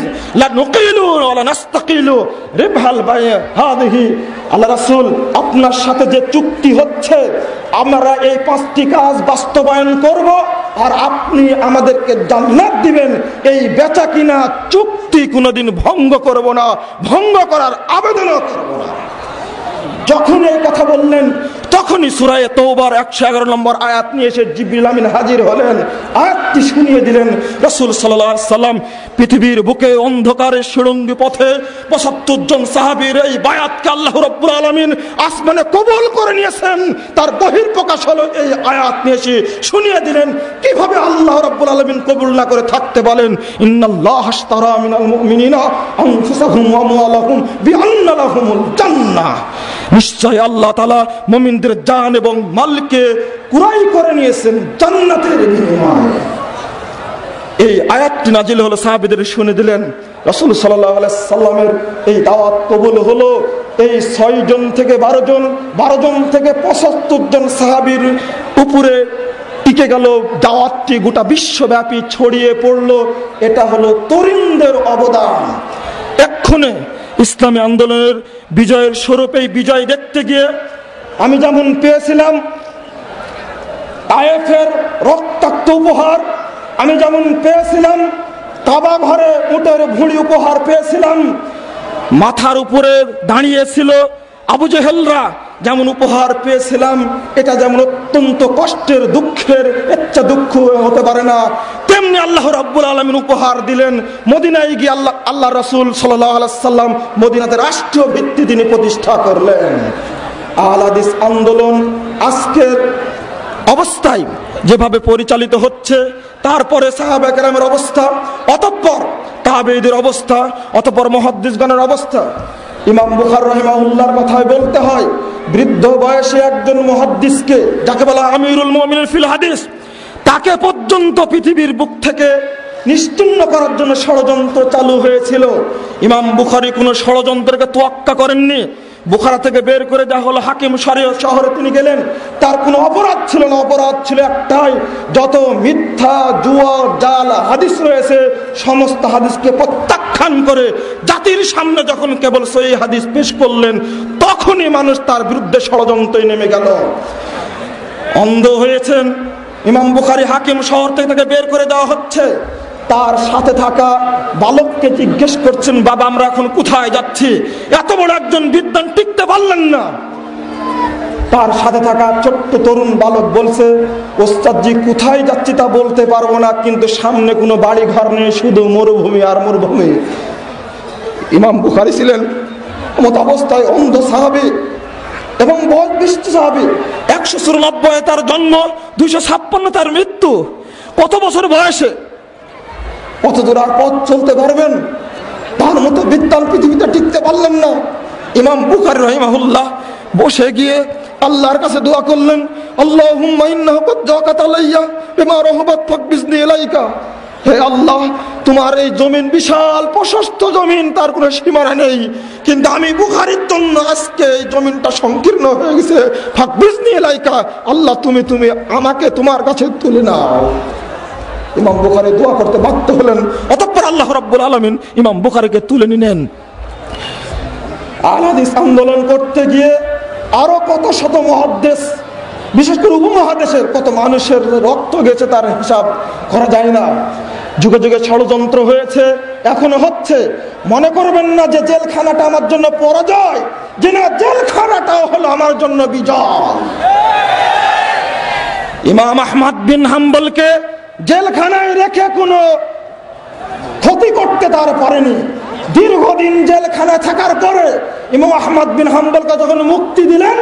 আল্লাহ রাসুল, আপনার সাথে যে চুক্তি হচ্ছে, আমরা এই পাঁচটি কাজ বাস্তবায়ন করব আর আপনি আমাদেরকে জান্নাত দিবেন। এই বেচা কিনা চুক্তি কোনোদিন ভঙ্গ করব না, ভঙ্গ করার আবেদনও করব না। যখন এই কথা বললেন তখনই সুরায় তৌবার একশো এগারো নম্বর আয়াত নিয়ে এসে জিবিল আমিন হাজির হলেন। আয়াতটি শুনিয়ে দিলেন রসুল সাল্লাহ সাল্লাম পৃথিবীর বুকে অন্ধকারে সুরঙ্গি পথে পঁচাত্তর জন সাহাবির এই বায়াতকে আল্লাহ রব্বুল আলমিন আসমানে কবল করে নিয়েছেন। তার বহির প্রকাশ হলো এই আয়াত নিয়ে এসে শুনিয়ে দিলেন। কীভাবে আল্লাহ রব্বুল আলমিন কবুল না করে থাকতে বলেন? ইন্নাল্লাহ মিনাল মুমিনিনা আনফুসাহুম ওয়া আমওয়ালাহুম বিআন্না লাহুমুল জান্নাহ। নিশ্চয় আল্লাহ তালা মমিনদের জান এবং মালকে কুরাই করে নিয়েছেন, জান্নাতের এই আয়াতটি নাজিল হলো সাহাবিদের শুনে দিলেন, রসুল সাল্লাহ সাল্লামের এই দাওয়াত কবুল হলো। এই ছয় জন থেকে বারো জন বারো জন থেকে পঁচাত্তর জন সাহাবির উপরে টিকে গেল। দাওয়াতটি গোটা বিশ্বব্যাপী ছড়িয়ে পড়ল। এটা হলো তরুণদের অবদান। এক্ষণে ইসলামী আন্দোলনের বিজয়ের স্বরূপ এই বিজয় দেখতে গিয়ে আমি যেমন পেয়েছিলাম আয়েফের রক্তাক্ত উপহার আমি যেমন পেয়েছিলাম, কাবা ঘরে উটের ভুঁড়ি উপহার পেয়েছিলাম, মাথার উপরে দাঁড়িয়েছিল আবু জেহেলরা যেমন উপহার পেয়েছিলাম, এটা যেমন অত্যন্ত কষ্টের, দুঃখের ইচ্ছা দুঃখ হতে পারে না। তেমনি আল্লাহ রাব্বুল আলমিন উপহার দিলেন, মদিনায় গিয়ে আল্লাহ আল্লাহ রসুল সাল্লাম মদিনাতে রাষ্ট্রীয় ভিত্তি তিনি প্রতিষ্ঠা করলেন। আলাদিস আন্দোলন আজকের অবস্থায় যেভাবে পরিচালিত হচ্ছে, তারপরে সাহাবাকেরামের অবস্থা, অতঃপর তাবেদের অবস্থা, অতঃপর মহাদ্দিসগণের অবস্থা ইমাম বুখার রহিমাউল্লাহর কথায় বলতে হয়, বৃদ্ধ বয়সে একজন মহাদ্দিসকে, যাকে বলা আমিরুল মমিনুল ফিল হাদিস, তাকে পর্যন্ত পৃথিবীর বুক থেকে নিশ্চিন্ন করার জন্য ষড়যন্ত্র চালু হয়েছিল। ইমাম বুখারি কোনো ষড়যন্ত্রকে তোয়াক্কা করেননি। বুখারা থেকে বের করে দেওয়া হলো হাকিম শহরে তিনি গেলেন। তার কোনো অপরাধ ছিল না। অপরাধ ছিল একটাই, যত মিথ্যা, জুয়া, জাল, হাদিস রয়েছে, সমস্ত হাদিসকে প্রত্যাখ্যান করে জাতির সামনে যখন কেবল সেই হাদিস পেশ করলেন, তখনই মানুষ তার বিরুদ্ধে ষড়যন্ত্রে নেমে গেল। অন্ধ হয়েছেন। ইমাম বুখারি হাকিম শহর থেকে তাকে বের করে দেওয়া হচ্ছে। তার সাথে থাকা বালককে জিজ্ঞেস করছেন, বাবা, আমরা এখন কোথায় যাচ্ছি? এত বড় একজন বিদ্যান টিকতে পারলেন না। তার সাথে থাকা ছোট্ট তরুণ বালক বলছে, ওস্তাদজি, কোথায় যাচ্ছি তা বলতে পারব না, কিন্তু সামনে কোনো বাড়ি ঘর নেই, শুধু মরুভূমি আর মরুভূমি। ইমাম বুখারি ছিলেন মত অবস্থায় অন্ধ সাহাবি এবং বয়স বিশিষ্ট সাহাবি। একশো চুরানব্বই তার জন্ম, দুইশো ছাপ্পান্ন তার মৃত্যু। কত বছর বয়সে? কত দূর আর পথ চলতে পারবেন। তার মতো বিদ্যান পৃথিবীতে টিকতে পারলেন না। ইমাম বুখারি রহিমাহুল্লাহ বসে গিয়ে আল্লাহর কাছে দোয়া করলেন হে আল্লাহ, তোমার এই জমিন বিশাল প্রশস্ত জমিন, তার কোনো সীমানা নেই। কিন্তু আমি বুখারির জন্য আজকে এই জমিনটা সংকীর্ণ হয়ে গেছে। ফাকবিজনি এলাইকা আল্লাহ তুমি তুমি আমাকে তোমার কাছে তুলে নাও। ইমাম বুখারি দোয়া করতে বাধ্য হলেন। অতঃপর আল্লাহ রাব্বুল আলমিন ইমাম বুখারিকে তুলে নিলেন। আলাদিস আন্দোলন করতে গিয়ে আরও কত শত মহাদেশ বিশেষ করে উপমহাদেশের কত মানুষের রক্ত গেছে তার হিসাব করা যায় না। যুগে যুগে ষড়যন্ত্র হয়েছে, এখনও হচ্ছে। মনে করবেন না যে জেলখানাটা আমার জন্য পরাজয়, যে না, জেলখানাটাও হলো আমার জন্য বিজয়। ইমাম আহমদ বিন হাম্বলকে জেলখানায় রেখে কোনো ক্ষতি করতে তার পারেনি। দীর্ঘদিন জেলখানায় থাকার পরে ইমাম আহমদ বিন হাম্বলকে যখন মুক্তি দিলেন,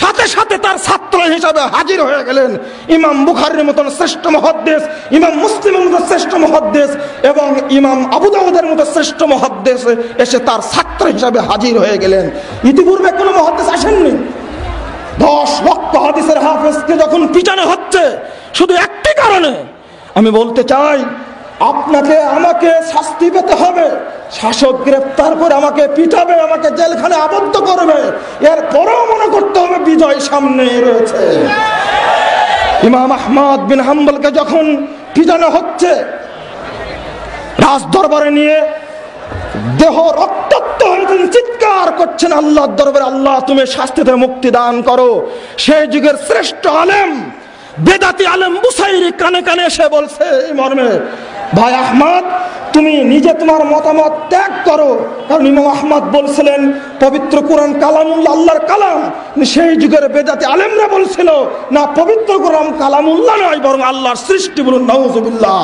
সাথে সাথে তার ছাত্র হিসাবে হাজির হয়ে গেলেন ইমাম বুখারির মতন শ্রেষ্ঠ মহাদ্দেশ ইমাম মুসলিমের মতো শ্রেষ্ঠ মহাদ্দেশ এবং ইমাম আবুদাউদের মতো শ্রেষ্ঠ মহাদ্দেশ এসে তার ছাত্র হিসাবে হাজির হয়ে গেলেন। ইতিপূর্বে কোনো মহাদ্দেশ আসেননি। দশ লক্ষ হাদিসের হাফেজকে যখন পিছানো হচ্ছে, শুধু একটি কারণে আমি বলতে চাই, আপনাকে, আমাকে শাস্তি পেতে হবে। শাসক গ্রেপ্তার করে আমাকে পিটাবে, আমাকে জেলখানে আবদ্ধ করবে। এর পরেও মনে করতে হবে বিজয় সামনে রয়েছে। ইমাম আহমদ বিন হাম্বলকে যখন পিটানো হচ্ছে রাজ দরবারে নিয়ে দেহ রক্তাক্ত হয়েছেন চিৎকার করছেন, আল্লাহর দরবারে আল্লাহ, তুমি শাস্তিতে মুক্তি দান করো। সেই যুগের শ্রেষ্ঠ আলেম বেদাতি আলেম বুসাইরি কানে কানে এসে বলছে এই মর্মে ভাই আহমদ, তুমি নিজে তোমার মতামত ত্যাগ করো। কারণ ইমাম আহমদ বলছিলেন, পবিত্র কোরআন কালামুল্লাহ আল্লাহর কালাম। সেই যুগের বেদাতি আলেমরা বলছিল, না, পবিত্র কোরআন কালামুল্লাহ নয়, বরং আল্লাহর সৃষ্টি বলুন নওজুবিল্লাহ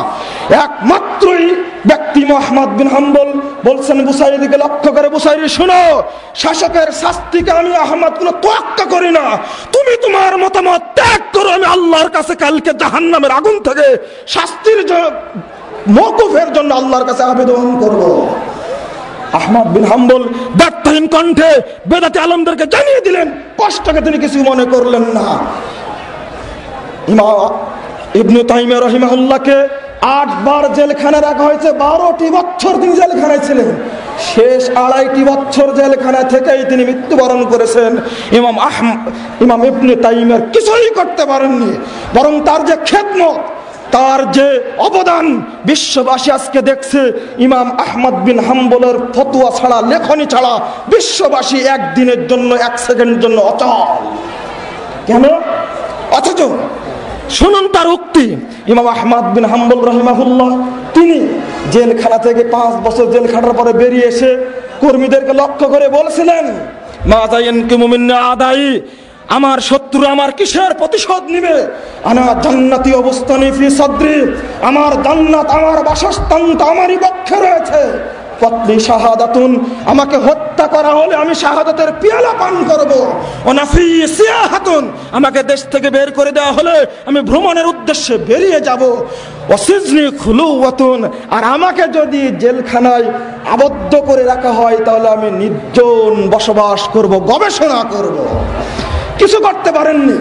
একমাত্রই ব্যক্তি মোহাম্মদ বিন হাম্বল বলছেন বুসাইরি দিকে লক্ষ্য করে, বুসাইরি, শুনো, শাসকের শাস্তিকে আমি আহমদ কোনো তোয়াক্কা করি না। তুমি তোমার মতামত ত্যাগ করো, আমি আল্লাহর কাছে কালকে জাহান্নামের আগুন থেকে শাস্তির মকুফের জন্য আল্লাহর কাছে আবেদন করব। আহমদ বিন হাম্বল ব্যর্থহীন কণ্ঠে বেদাতি আলমদেরকে জানিয়ে দিলেন, কষ্টকে তিনি কিছু মনে করলেন না। ইমা ইবনু তাইমে রহিমাহুল্লাহকে আটবার জেলখানে রাখা হয়েছে, বারোটি বছর তিনি জেলখানায় ছিলেন। শেষ আড়াইটি বছর জেলখানা থেকেই তিনি মৃত্যুবরণ করেছেন। ইমাম আহম ইমাম ইবনে তাইমের কিছুই করতে পারেননি, বরং তার যে খেদমত তার যে অবদান বিশ্ববাসী আজকে দেখছে, ইমাম আহমদ বিন হাম্বলের ফতুয়া ছাড়া, লেখনী ছাড়া বিশ্ববাসী একদিনের জন্য, এক সেকেন্ডের জন্য অচল। কেন? অথচ শুনুন তার উক্তি। ইমাম আহমদ বিন হাম্বল রহিমাহুল্লাহ, তিনি জেলখানা থেকে পাঁচ বছর জেল খাটার পরে বেরিয়ে এসে কর্মীদেরকে লক্ষ্য করে বলছিলেন, মা যাইন কি মুমিন্না আদায়ী আমার শত্রু আমার কিসের প্রতিশোধ নিবে? আনা জান্নাতি অবস্থানে ফি সদ্রি, আমার জান্নাত, আমার বাসস্থান তো আমারই পক্ষে রয়েছে। পত্নী শাহাদাতুন, আমাকে হত্যা করা হলে আমি শাহাদাতের পিয়ালা পান করব। অনাফি সিয়াহাতুন, আমাকে দেশ থেকে বের করে দেওয়া হলে আমি ভ্রমণের উদ্দেশ্যে বেরিয়ে যাব। অসিজনি খুলুওয়াতুন, আর আমাকে যদি জেলখানায় আবদ্ধ করে রাখা হয়, তাহলে আমি নির্জন বসবাস করব, গবেষণা করব। কিছু করতে পারেননি।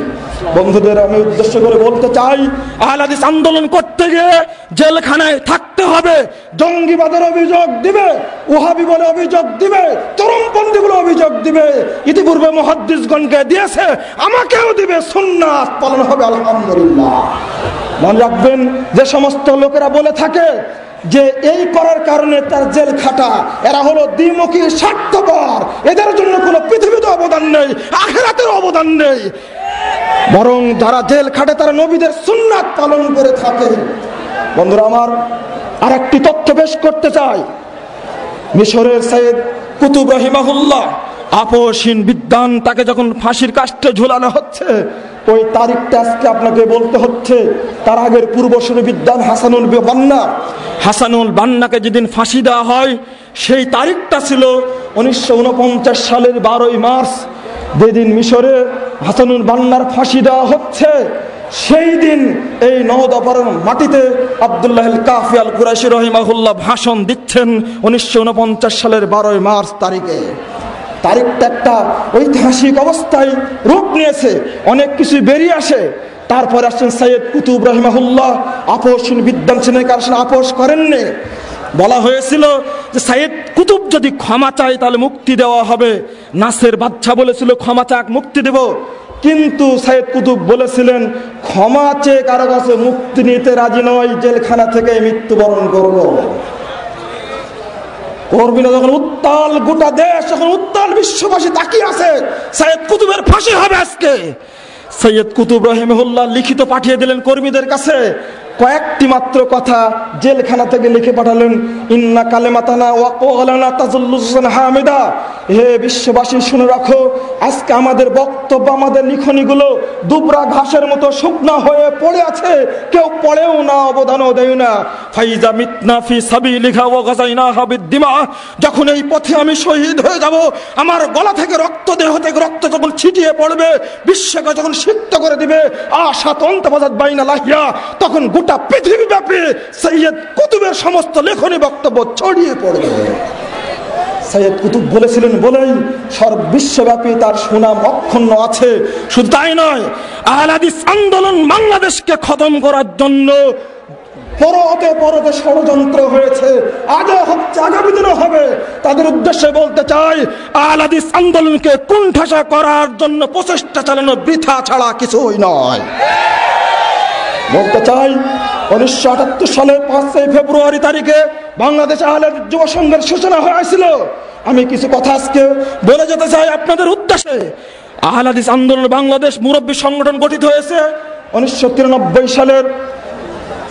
বন্ধুদের আমি উদ্দেশ্য করে বলতে চাই আহলাদিস আন্দোলন করতে গিয়ে জেলখানায় থাকতে হবে, জঙ্গিবাদের অভিযোগ দিবে, ওহাবি বলে অভিযোগ দিবে চরমপন্থী বলে অভিযোগ দিবে। ইতিপূর্বে মহাদ্দিসগণকে দিয়েছে, আমাকেও দিবে, সুন্নাত পালন হবে, আলহামদুলিল্লাহ। মনে রাখবেন, যে সমস্ত লোকেরা বলে থাকে যে এই করার কারণে তার জেল খাটা, এরা হলো দ্বিমুখী, স্বার্থপর। এদের জন্য কোনো পৃথিবীতে অবদান নেই আখেরাতের অবদান নেই। বরং যারা জেল খাটে, তারা নবীদের সুন্নাত পালন করে থাকে। বন্ধুরা আমার আর একটি তথ্য পেশ করতে চাই। মিশরের সৈয়দ কুতুব রহিমাহুল্লাহ আপসীন বিদ্যান তাকে যখন ফাঁসির কাষ্টে ঝুলানো হচ্ছে, ওই তারিখটা আজকে আপনাকে বলতে হচ্ছে, তার আগের পূর্বসূরি বিদ্যান হাসানুল বান্না। হাসানুল বান্নাকে যেদিন ফাঁসি দেওয়া হয়, সেই তারিখটা ছিল উনিশশো উনপঞ্চাশ সালের বারোই মার্চ। যেদিন মিশরে হাসানুল বান্নার ফাঁসি দেওয়া হচ্ছে, সেই দিন এই নওদফার মাটিতে আবদুল্লাহ কাফি আল কুরাশি রহিমাহুল্লাহ ভাষণ দিচ্ছেন উনিশশো ঊনপঞ্চাশ সালের বারোই মার্চ তারিখে। তারিখটা একটা ঐতিহাসিক অবস্থায় রূপ নিয়েছে, অনেক কিছু বেরিয়ে আসে। তারপর আসছেন সৈয়দ কুতুব রহিমাহুল্লাহ আপোষহীন বিদ্যান ছিলেন কার সঙ্গে আপোষ করেননি। বলা হয়েছিল যে সাইদ কুতুব যদি ক্ষমা চায় তাহলে মুক্তি দেওয়া হবে। নাসের বাচ্চা বলেছিল, ক্ষমা চাক, মুক্তি দেব। কিন্তু সাইদ কুতুব বলেছিলেন, ক্ষমা চেয়ে কারও কাছে মুক্তি নিতে রাজি নয়, জেলখানা থেকে মৃত্যুবরণ করব। করবি যখন উত্তাল গোটা দেশ, যখন উত্তাল বিশ্ববাসী তাকিয়ে আছে সৈয়দ কুতুবের ফাঁসি হবে আজকে। সৈয়দ কুতুব রহিমহুল্লাহ লিখিত পাঠিয়ে দিলেন কর্মীদের কাছে। কয়েকটি মাত্র কথা জেলখানা থেকে লিখে পাঠালেন, ইন্না কালেমাতানা ওয়াকালানা তাজুল্লুসান হামিদা। হে বিশ্ববাসী, শুনে রাখো, আজকে আমাদের বক্তব্য, আমাদের লিখনিগুলো দুবরা ঘাসের মতো শুকনা হয়ে পড়ে আছে। কেউ পড়েও না, অবদানও দেয় না। ফাইজা মিতনা ফি সাবি লিখা ও গাজাইনা হাবিদ্দিমা যখন এই পথে আমি শহীদ হয়ে যাব, আমার গলা থেকে রক্ত, দেহ থেকে রক্ত যখন ছিটিয়ে পড়বে, বিশ্বকে যখন সিক্ত করে দিবে, আশা তন্ত বাজাত বাইনা লাহিয়া তখন পৃথিবী ব্যাপী সৈয়দ কুতুবের সমস্ত লেখনী বক্তব্য ছড়িয়ে পড়বে। সৈয়দ কুতুব বলেছিলেন, বলেই সর্ব বিশ্বব্যাপী তার সুনাম অক্ষুণ্ণ আছে। শুধু তাই নয় আহলাদিস আন্দোলন বাংলাদেশকে খতম করার জন্য পরতে পরতে ষড়যন্ত্র হয়েছে। আগে হচ্ছে, আগামী দিনও হবে। তাদের উদ্দেশ্যে বলতে চাই আহলাদিস আন্দোলনকে কুণ্ঠাসা করার জন্য প্রচেষ্টা চালানো বৃথা ছাড়া কিছুই নয়। বলতে চাই, উনিশশো আটাত্তর সালের পাঁচই ফেব্রুয়ারি তারিখে বাংলাদেশ আহলের যুব সংঘের সূচনা হয়েছিল। আমি কিছু কথা আজকে বলে যেতে চাই আপনাদের উদ্দেশ্যে। আহলাদিস আন্দোলন বাংলাদেশ মুরব্বী সংগঠন গঠিত হয়েছে উনিশশো তিরানব্বই সালের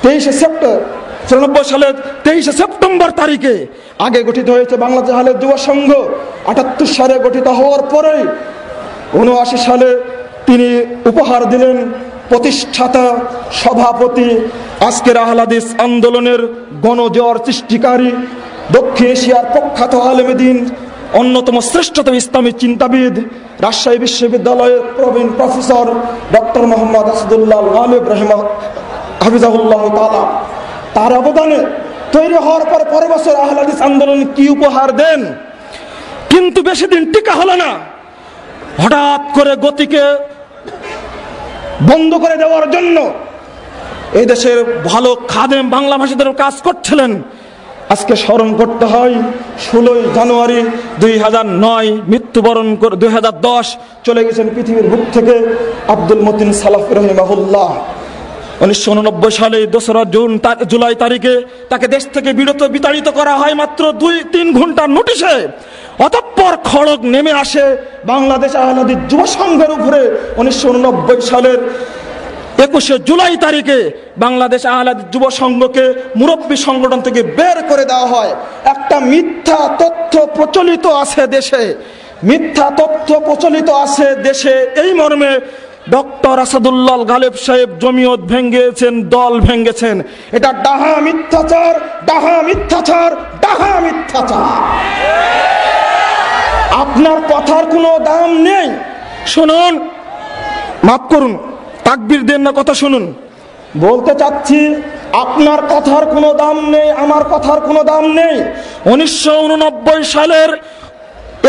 তেইশে সেপ্টেম্বর। চুরানব্বই সালের তেইশে সেপ্টেম্বর তারিখে আগে গঠিত হয়েছে বাংলাদেশ আহলের যুব সংঘ। আটাত্তর সালে গঠিত হওয়ার পরেই উনআশি সালে তিনি উপহার দিলেন প্রতিষ্ঠাতা সভাপতি আজকের আহলাদিস আন্দোলনের গণজোয়ার সৃষ্টিকারী দক্ষিণ এশিয়ার প্রখ্যাত আলমেদিন অন্যতম শ্রেষ্ঠতম ইসলামী চিন্তাবিদ, রাজশাহী বিশ্ববিদ্যালয়ের প্রবীণ প্রফেসর ডক্টর মোহাম্মদ আসাদুল্লাহ আলিব রহমা হাফিজাহুল্লাহ তালা তার অবদানে তৈরি হওয়ার পর পরের বছর আহলাদিস আন্দোলন কি উপহার দেন? কিন্তু বেশি দিন টিকা হলো না। হঠাৎ করে গতিকে বন্ধ করে দেওয়ার জন্য এই দেশের ভালো খাদেম বাংলা ভাষীদের কাজ করছিলেন। আজকে স্মরণ করতে হয়, ষোলোই জানুয়ারি দুই হাজার নয় মৃত্যুবরণ করে দুই হাজার দশ চলে গেছেন পৃথিবীর বুক থেকে আব্দুল মতিন সালাফ রহিমাহুল্লাহ। উনিশশো উননব্বই সালে দোসরা জুন জুলাই তারিখে তাকে দেশ থেকে বিরত বিতাড়িত করা হয় মাত্র দুই, তিন ঘণ্টার নোটিশে। অতঃপর খড়গ নেমে আসে বাংলাদেশ আহলাদি যুব সংঘের উপরে উনিশশো উননব্বই সালের একুশে জুলাই তারিখে বাংলাদেশ আহলাদ যুব সংঘকে মুরব্বী সংগঠন থেকে বের করে দেওয়া হয়। একটা মিথ্যা তথ্য প্রচলিত আছে দেশে। মিথ্যা তথ্য প্রচলিত আছে দেশে। এই মর্মে ডক্টর আসাদুল্লাল গালেব সাহেব জমিয়ত ভেঙ্গেছেন দল ভেঙ্গেছেন এটা ডাহা মিথ্যাচার ডাহা মিথ্যাচার ডাহা মিথ্যাচার। আপনার কথার কোনো দাম নেই। শুনুন, মাফ করুন, তাকবির দেন না কথা শুনুন। বলতে চাচ্ছি, আপনার কথার কোনো দাম নেই, আমার কথার কোনো দাম নেই। উনিশশো উননব্বই সালের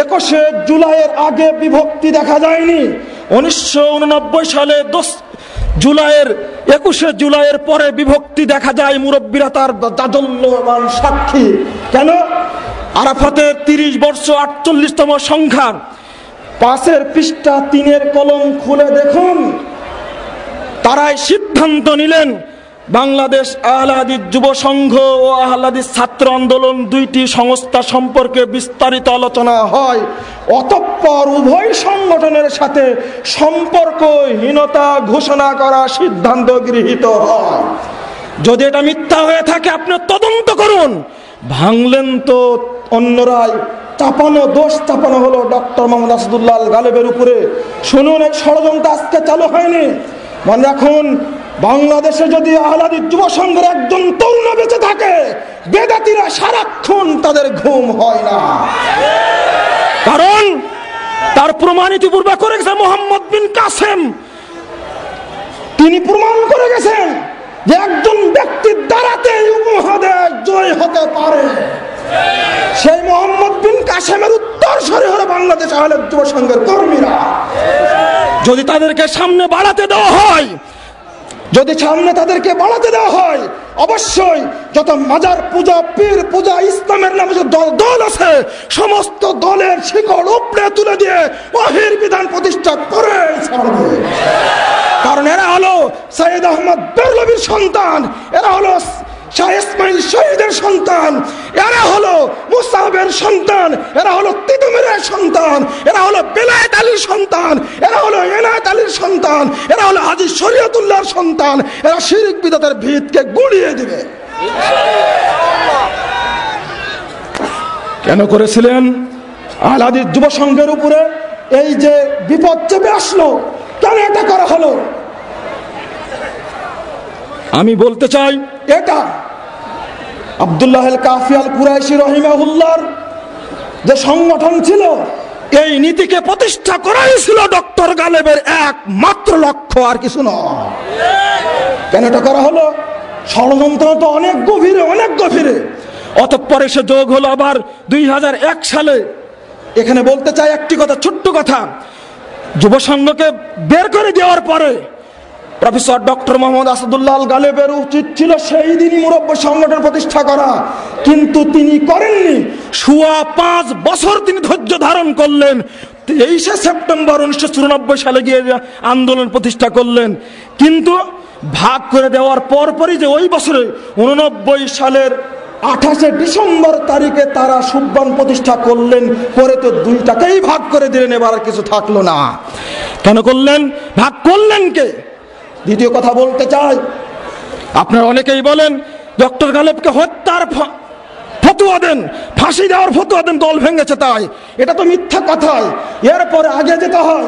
একুশে জুলাইয়ের আগে বিভক্তি দেখা যায়নি। উনিশশো উননব্বই সালে দোষ জুলাইয়ের একুশে জুলাইয়ের পরে বিভক্তি দেখা যায়, মুরব্বীরা তার সাক্ষী। কেন? আরাফাতের তিরিশ বর্ষ আটচল্লিশতম সংখ্যার। পাশের পৃষ্ঠা তিনের কলম খুলে দেখুন। তারাই সিদ্ধান্ত নিলেন, বাংলাদেশ আহলাদিস যুব সংঘ ও আহলাদিস ছাত্র আন্দোলন দুইটি সংস্থা সম্পর্কে বিস্তারিত আলোচনা হয়। অতঃপর উভয় সংগঠনের সাথে সম্পর্কহীনতা ঘোষণা করা সিদ্ধান্ত গৃহীত হয়। যদি এটা মিথ্যা হয়ে থাকে, আপনি তদন্ত করুন। ভাঙলেন তো অন্যরাই। চাপানো দোষ চাপানো হলো ডক্টর মোহাম্মদ আসাদুল্লাহ গালেবের উপরে। শুনুন এক ষড়যন্ত্র আজকে চালু হয়নি। মানে এখন বাংলাদেশে যদি আহলাদি যুব সংঘের একজন তরুণ বেঁচে থাকে, বেদাতিরা সারাক্ষণ তাদের ঘুম হয় না। কারণ তার প্রমাণ ইতিপূর্বে করে গেছে মোহাম্মদ বিন কাসেম। তিনি প্রমাণ করে গেছেন। যে একজন ব্যক্তির দ্বারাতে উপমহাদেশ জয় হতে পারে। সেই মোহাম্মদ বিন কাসেমের উত্তর সরে হলো বাংলাদেশ আহলে যুব সংঘের কর্মীরা। যদি তাদেরকে সামনে বাড়াতে দেওয়া হয়, যদি সামনে তাদেরকে বাড়াতে দেওয়া হয়, অবশ্যই যত মাজার পূজা, পীর পূজা, ইসলামের নামে যে দল দল আছে, সমস্ত দলের শিকড় উপড়ে তুলে দিয়ে ওহির বিধান প্রতিষ্ঠা করে ছাড়বে। কারণ এরা হলো সৈয়দ আহমদ বেরলবির সন্তান, এরা হলো শহীদের সন্তান, এরা সন্তান এরা সন্তান, এরা আলীর সন্তান, এরা এনায়েত আলীর সন্তান, এরা সন্তান, এরা ভিতকে কেন করেছিলেন? আলাদির যুব সংঘের উপরে এই যে বিপদ চেপে আসলো কেন এটা করা হলো? আমি বলতে চাই এটা আবদুল্লাহ কাফিয়াল কুরাইশি রহিমাহুল্লার যে সংগঠন ছিল এই নীতিকে প্রতিষ্ঠা করাই ছিল ডক্টর গালেবের একমাত্র লক্ষ্য আর কিছু নয়। কেন এটা করা হলো? ষড়যন্ত্র তো অনেক গভীরে অনেক গভীরে। অতঃপর এসে যোগ হলো আবার দুই হাজার এক সালে। এখানে বলতে চাই একটি কথা ছোট্ট কথা। যুব সংঘকে বের করে দেওয়ার পরে প্রফেসর ডক্টর মোহাম্মদ আসাদুল্লাহ গালেবের উচিত ছিল সেই দিনই মুরব্ব সংগঠন প্রতিষ্ঠা করা। কিন্তু তিনি করেননি। সুয়া পাঁচ বছর তিনি ধৈর্য ধারণ করলেন। তেইশে সেপ্টেম্বর উনিশশো চুরানব্বই সালে গিয়ে আন্দোলন প্রতিষ্ঠা করলেন। কিন্তু ভাগ করে দেওয়ার পরপরই যে ওই বছরে উননব্বই সালের আঠাশে ডিসেম্বর তারিখে তারা সুব্বান প্রতিষ্ঠা করলেন, পরে তো দুইটাকেই ভাগ করে দিলেন, এবার আর কিছু থাকল না। কেন করলেন? ভাগ করলেন কে? দ্বিতীয় কথা বলতে চাই, আপনারা অনেকেই বলেন, ডক্টর গালেবকে হত্যার ফতুয়া দেন, ফাঁসি দেওয়ার ফতুয়া দেন, দল ভেঙেছে তাই। এটা তো মিথ্যা কথাই এরপরে আগে যেতে হয়।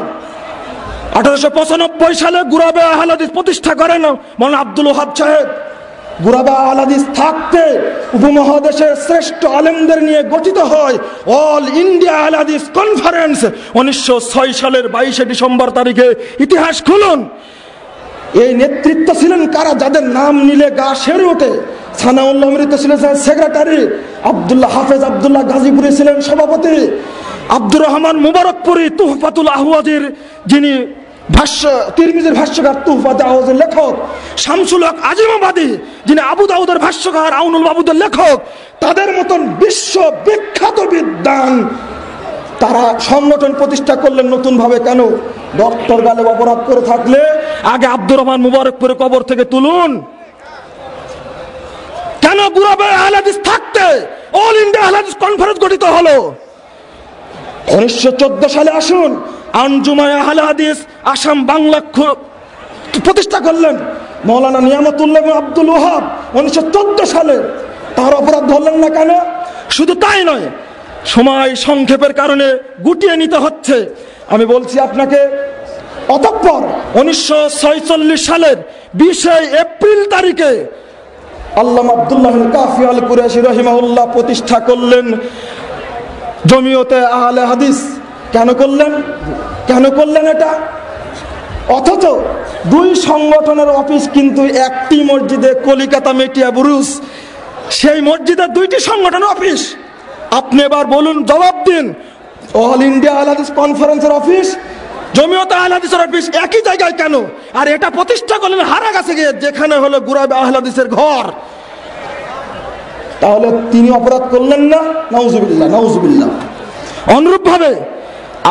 আঠারোশো পঁচানব্বই সালে গুরাবে আহলাদিস প্রতিষ্ঠা করেন মৌলানা আব্দুল ওহাব সাহেব। গুরাবা আলাদিস থাকতে উপমহাদেশের শ্রেষ্ঠ আলেমদের নিয়ে গঠিত হয়। অল ইন্ডিয়া আলাদিস কনফারেন্স উনিশশো ছয় সালের বাইশে ডিসেম্বর তারিখে ইতিহাস খুলুন। এই নেতৃত্ব ছিলেন কারা? যাদের নাম নিলে গা সেরে ওঠে। সানাউল্লাহ মৃত ছিলেন সেক্রেটারি। আবদুল্লাহ হাফেজ আবদুল্লাহ গাজীপুরি ছিলেন সভাপতি। আব্দুর রহমান মুবারকপুরি তুহফাতুল আহওয়াজির যিনি ভাষ্য ভাষ্যকার লেখক আজিমাবাদী, যিনি আবু ভাষ্যকার আউনুল বাবুদের লেখক, তাদের মতন তারা প্রতিষ্ঠা করলেন নতুন ভাবে কেন অপরাধ করে থাকলে আগে আব্দুর রহমান মুবারকপুরে কবর থেকে তুলুন। কেন গুরাবে আহলাদিস থাকতে? অল ইন্ডিয়া আহলাদিস কনফারেন্স গঠিত হলো। উনিশশো চোদ্দ সালে আসুন, আঞ্জুমায় আহলে হাদিস আসাম বাংলা প্রতিষ্ঠা করলেন মৌলানা নিয়ামতুল্লাহ আব্দুল ওহাব উনিশশো চোদ্দ সালে। তার অপরাধ ধরলেন না কেন? শুধু তাই নয়, সময় সংক্ষেপের কারণে গুটিয়ে নিতে হচ্ছে। আমি বলছি আপনাকে, অতঃপর উনিশশো সালের বিশে এপ্রিল তারিখে আল্লাহ আবদুল্লাহ কাফি আল কুরেশি রহিমাউল্লাহ প্রতিষ্ঠা করলেন। জমিয়তে আহলে হাদিস কেন করলেন? কেন করলেন এটা? অথচ দুই সংগঠনের অফিস কিন্তু একটি মসজিদে কলিকাতা মেটিয়া বুরুস সেই মসজিদের দুইটি সংগঠনের অফিস। আপনি এবার বলুন, জবাব দিন। অল ইন্ডিয়া আহলাদিস কনফারেন্সের অফিস, জমিয়ত আহলাদিসের অফিস একই জায়গায় কেন? আর এটা প্রতিষ্ঠা করলেন হারা গাছে গিয়ে, যেখানে হলো গুরাবে আহলাদিসের ঘর। তাহলে তিনি অপরাধ করলেন না? নাউজুবিল্লাহ নাউজুবিল্লাহ। অনুরূপভাবে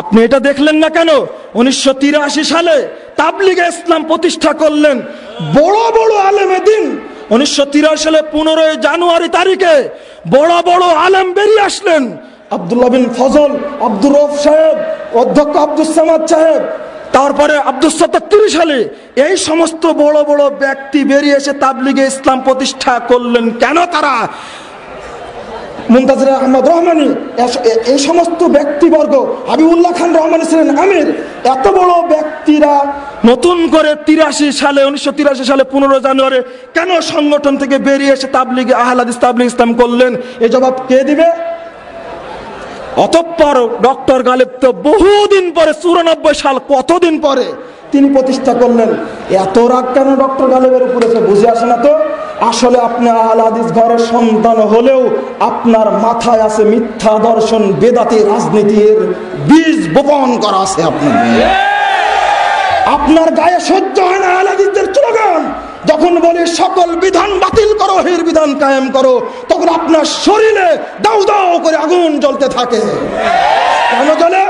আপনি এটা দেখলেন না কেন? উনিশশো তিরাশি সালে তাবলিগে ইসলাম প্রতিষ্ঠা করলেন বড় বড় আলেমে দিন। উনিশশো সালে পনেরোই জানুয়ারি তারিখে বড় বড় আলেম বেরিয়ে আসলেন। আবদুল্লাহ বিন ফজল, আব্দুর রফ সাহেব, অধ্যক্ষ আব্দুল সামাদ সাহেব। তারপরে আব্দুল সত্তর সালে এই সমস্ত বড় বড় ব্যক্তি বেরিয়ে এসে তাবলিগে ইসলাম প্রতিষ্ঠা করলেন। কেন তারা? মুমতাজুর আহমদ রহমানি এই সমস্ত ব্যক্তিবর্গ, হাবিবুল্লাহ খান রহমানি ছিলেন আমির। এত বড় ব্যক্তিরা নতুন করে তিরাশি সালে, উনিশশো তিরাশি সালে পনেরো জানুয়ারি কেন সংগঠন থেকে বেরিয়ে এসে তাবলিগে আহলাদিস তাবলিগ ইসলাম করলেন? এ জবাব কে দিবে? অতঃপর ডক্টর গালিব তো বহুদিন পরে, চুরানব্বই সাল কতদিন পরে তিনি প্রতিষ্ঠা করলেন? এত রাগ কেন ডক্টর গালিবের উপরে বুঝে আসে না তো? আসলে আপনি আলাদিস ঘরের সন্তান হলেও আপনার মাথায় আছে মিথ্যা দর্শন, বেদাতি, রাজনীতির বীজ বপন করা আছে আপনার। আপনার গায়ে সহ্য হয় না আলাদিসদের চুলগান। যখন বলে সকল বিধান বাতিল করো, হের বিধান কায়েম করো, তখন আপনার শরীরে দাউ দাউ করে আগুন জ্বলতে থাকে। কেন জ্বলে?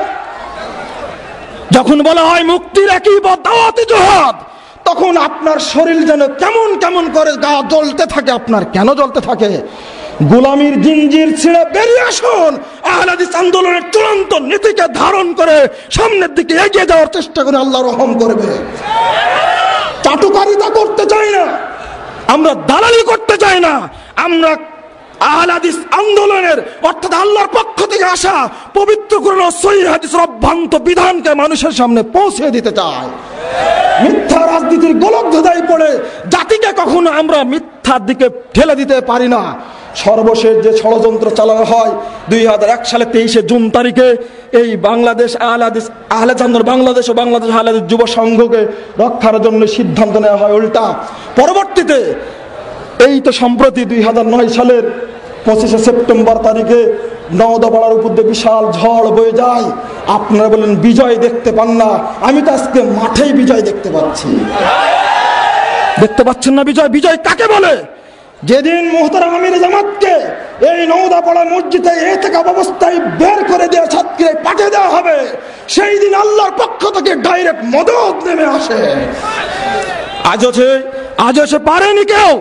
যখন বলা হয় মুক্তির একই দাওয়াতি জহাদ। তখন আপনার শরীর যেন কেমন কেমন করে গা জ্বলতে থাকে, আপনার কেন জ্বলতে থাকে? গোলামির জিঞ্জির ছিঁড়ে বেরিয়ে আসুন। আহলাদিস আন্দোলনের চূড়ান্ত নীতিকে ধারণ করে সামনের দিকে এগিয়ে যাওয়ার চেষ্টা করে আল্লাহ রহম করবে। চাটুকারিতা করতে চাই না। আমরা দালালি করতে চাই না। আমরা আহলাদিস আন্দোলনের, অর্থাৎ আল্লাহর পক্ষ থেকে আসা পবিত্র কোন সহি হাদিসের অভ্রান্ত বিধানকে মানুষের সামনে পৌঁছে দিতে চায়। মিথ্যা রাজনীতির গোলক ধোদাই পড়ে জাতিকে কখনো আমরা মিথ্যার দিকে ঠেলে দিতে পারি না। সর্বশেষ যে ষড়যন্ত্র চালানো হয় দুই হাজার এক সালে তেইশে জুন তারিখে, এই বাংলাদেশ আহলাদিস আহলেচান্দর বাংলাদেশ ও বাংলাদেশ আহলাদিস যুব সংঘকে রক্ষার জন্য সিদ্ধান্ত নেওয়া হয় উল্টা। পরবর্তীতে এই তো সম্প্রতি দুই নয় সালের পঁচিশে সেপ্টেম্বর তারিখে নওদাপাড়ার উপর দিয়ে বিশাল ঝড় বয়ে যায়। আপনারা বলেন, বিজয় দেখতে পান না। আমি তো আজকে মাঠেই বিজয় দেখতে পাচ্ছি। দেখতে পাচ্ছেন না বিজয়? বিজয় কাকে বলে? যেদিন মোহতারা আমির জামাতকে এই নওদাপাড়া মসজিদে এ থেকে অবস্থায় বের করে দেওয়া ছাত্রীরা পাঠিয়ে দেওয়া হবে, সেই দিন আল্লাহর পক্ষ থেকে ডাইরেক্ট মদত নেমে আসে। আজ হচ্ছে আজ হচ্ছে পারেনি কেউ।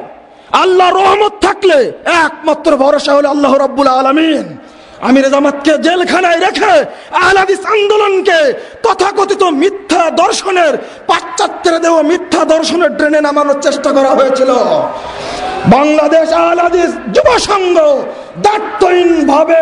আল্লাহ রহমত থাকলে একমাত্র ভরসা হলো আল্লাহ রব্বুল আলমিন। আমির জামাতকে জেলখানায় রেখে আহলাদিস আন্দোলনকে তথাকথিত মিথ্যা দর্শনের, পাশ্চাত্যের দেহ মিথ্যা দর্শনের ট্রেনে নামানোর চেষ্টা করা হয়েছিল। বাংলাদেশ আহলাদিস যুব সংঘ দায়িত্বহীন ভাবে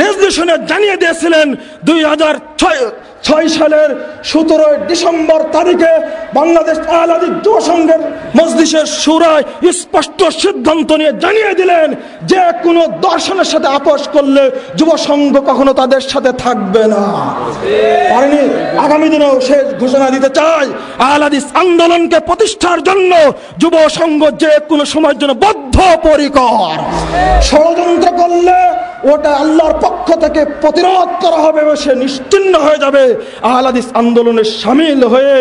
রেজলিউশনে জানিয়ে দিয়েছিলেন, দুই হাজার ছয় ছয় সালের সতেরোই ডিসেম্বর তারিখে বাংলাদেশ আহলাদি যুব সংঘের মসজিদের সুরায় স্পষ্ট সিদ্ধান্ত নিয়ে জানিয়ে দিলেন, যে কোনো দর্শনের সাথে আপোষ করলে যুব সংঘ কখনো তাদের সাথে থাকবে না। পারেনি? আগামী দিনেও সে ঘোষণা দিতে চাই আহলাদিস আন্দোলনকে প্রতিষ্ঠার জন্য যুব সংঘ যে কোনো সময়ের জন্য বদ্ধ পরিকর ষড়যন্ত্র করলে ওটা আল্লাহর পক্ষ থেকে প্রতিরোধ করা হবে সে নিশ্চিন্ন হয়ে যাবে। আহলাদিস আন্দোলনের সামিল হয়ে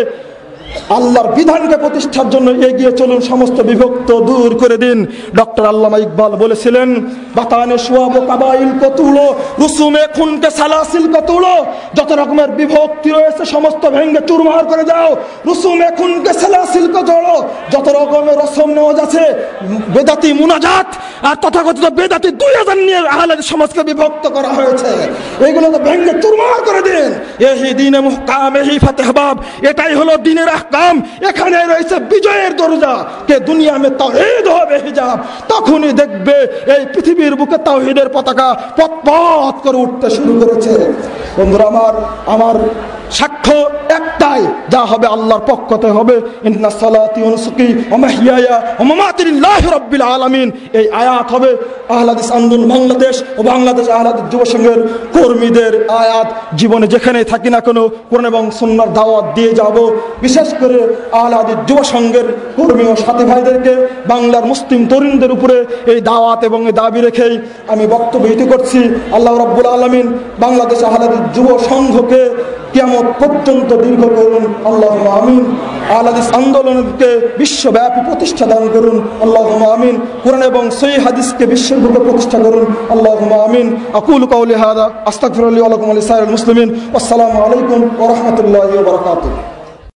আল্লাহর বিধানকে প্রতিষ্ঠার জন্য এগিয়ে চলুন, সমস্ত বিভক্ত দূর করে দিন। ডক্টর আল্লামা ইকবাল বলেছিলেন, বাতানে সুয়াব কাবাইল কতুলো রুসুমে খুনকে সালাসিল কতুলো। যত রকমের বিভক্তি রয়েছে, সমস্ত ভেঙ্গে চুরমার করে দাও। রুসুমে খুনকে সালাসিল কতলো, যত রকমের রসম নেওয়া আছে, বেদাতি মুনাজাত, আর তথাকথিত বেদাতি দুই হাজার নিয়ে আহলাদ সমাজকে বিভক্ত করা হয়েছে। এইগুলো তো ভেঙ্গে চুরমার করে দিন। এহি দিনে মুহকাম, এহি ফাতেহবাব এটাই হলো দিনের আহকাম এখানে রয়েছে বিজয়ের দরজা। কে দুনিয়া মে তাওহীদ হবে হিজাব, তখনই দেখবে এই পৃথিবীর বুকে তাওহীদের পতাকা পথ করে উঠতে শুরু করেছে। বন্ধুরা, আমার আমার সাক্ষ্য একটাই, যা হবে আল্লাহর পক্ষতে হবে আলামিন। এই আয়াত হবে আন্দোলন বাংলাদেশ ও বাংলাদেশ কর্মীদের আয়াত। জীবনে যেখানে থাকি না কোনো, কোরআন এবং সুন্নাহর দাওয়াত দিয়ে যাব। বিশেষ করে আহলাদিস যুব সংঘের কর্মী ও সাথী ভাইদেরকে, বাংলার মুসলিম তরুণদের উপরে এই দাওয়াত এবং এই দাবি রেখেই আমি বক্তব্য হিত করছি। আল্লাহ রাব্বুল আলামিন বাংলাদেশ আহলাদিস যুব সংঘকে কিয়ামত পর্যন্ত দীর্ঘ করুন। আল্লাহ আমিন। আলাদিস আন্দোলনকে বিশ্বব্যাপী প্রতিষ্ঠা দান করুন। আল্লাহ আমিন। কোরআন এবং সই হাদিসকে বিশ্বের বুকে প্রতিষ্ঠা করুন। আল্লাহ আমিন। আকুল কাউলি হাদা আস্তাকফির আলী আলকুম আলী সাইল মুসলিমিন। আসসালামু আলাইকুম ওরহমতুল্লাহ বারকাতুহ।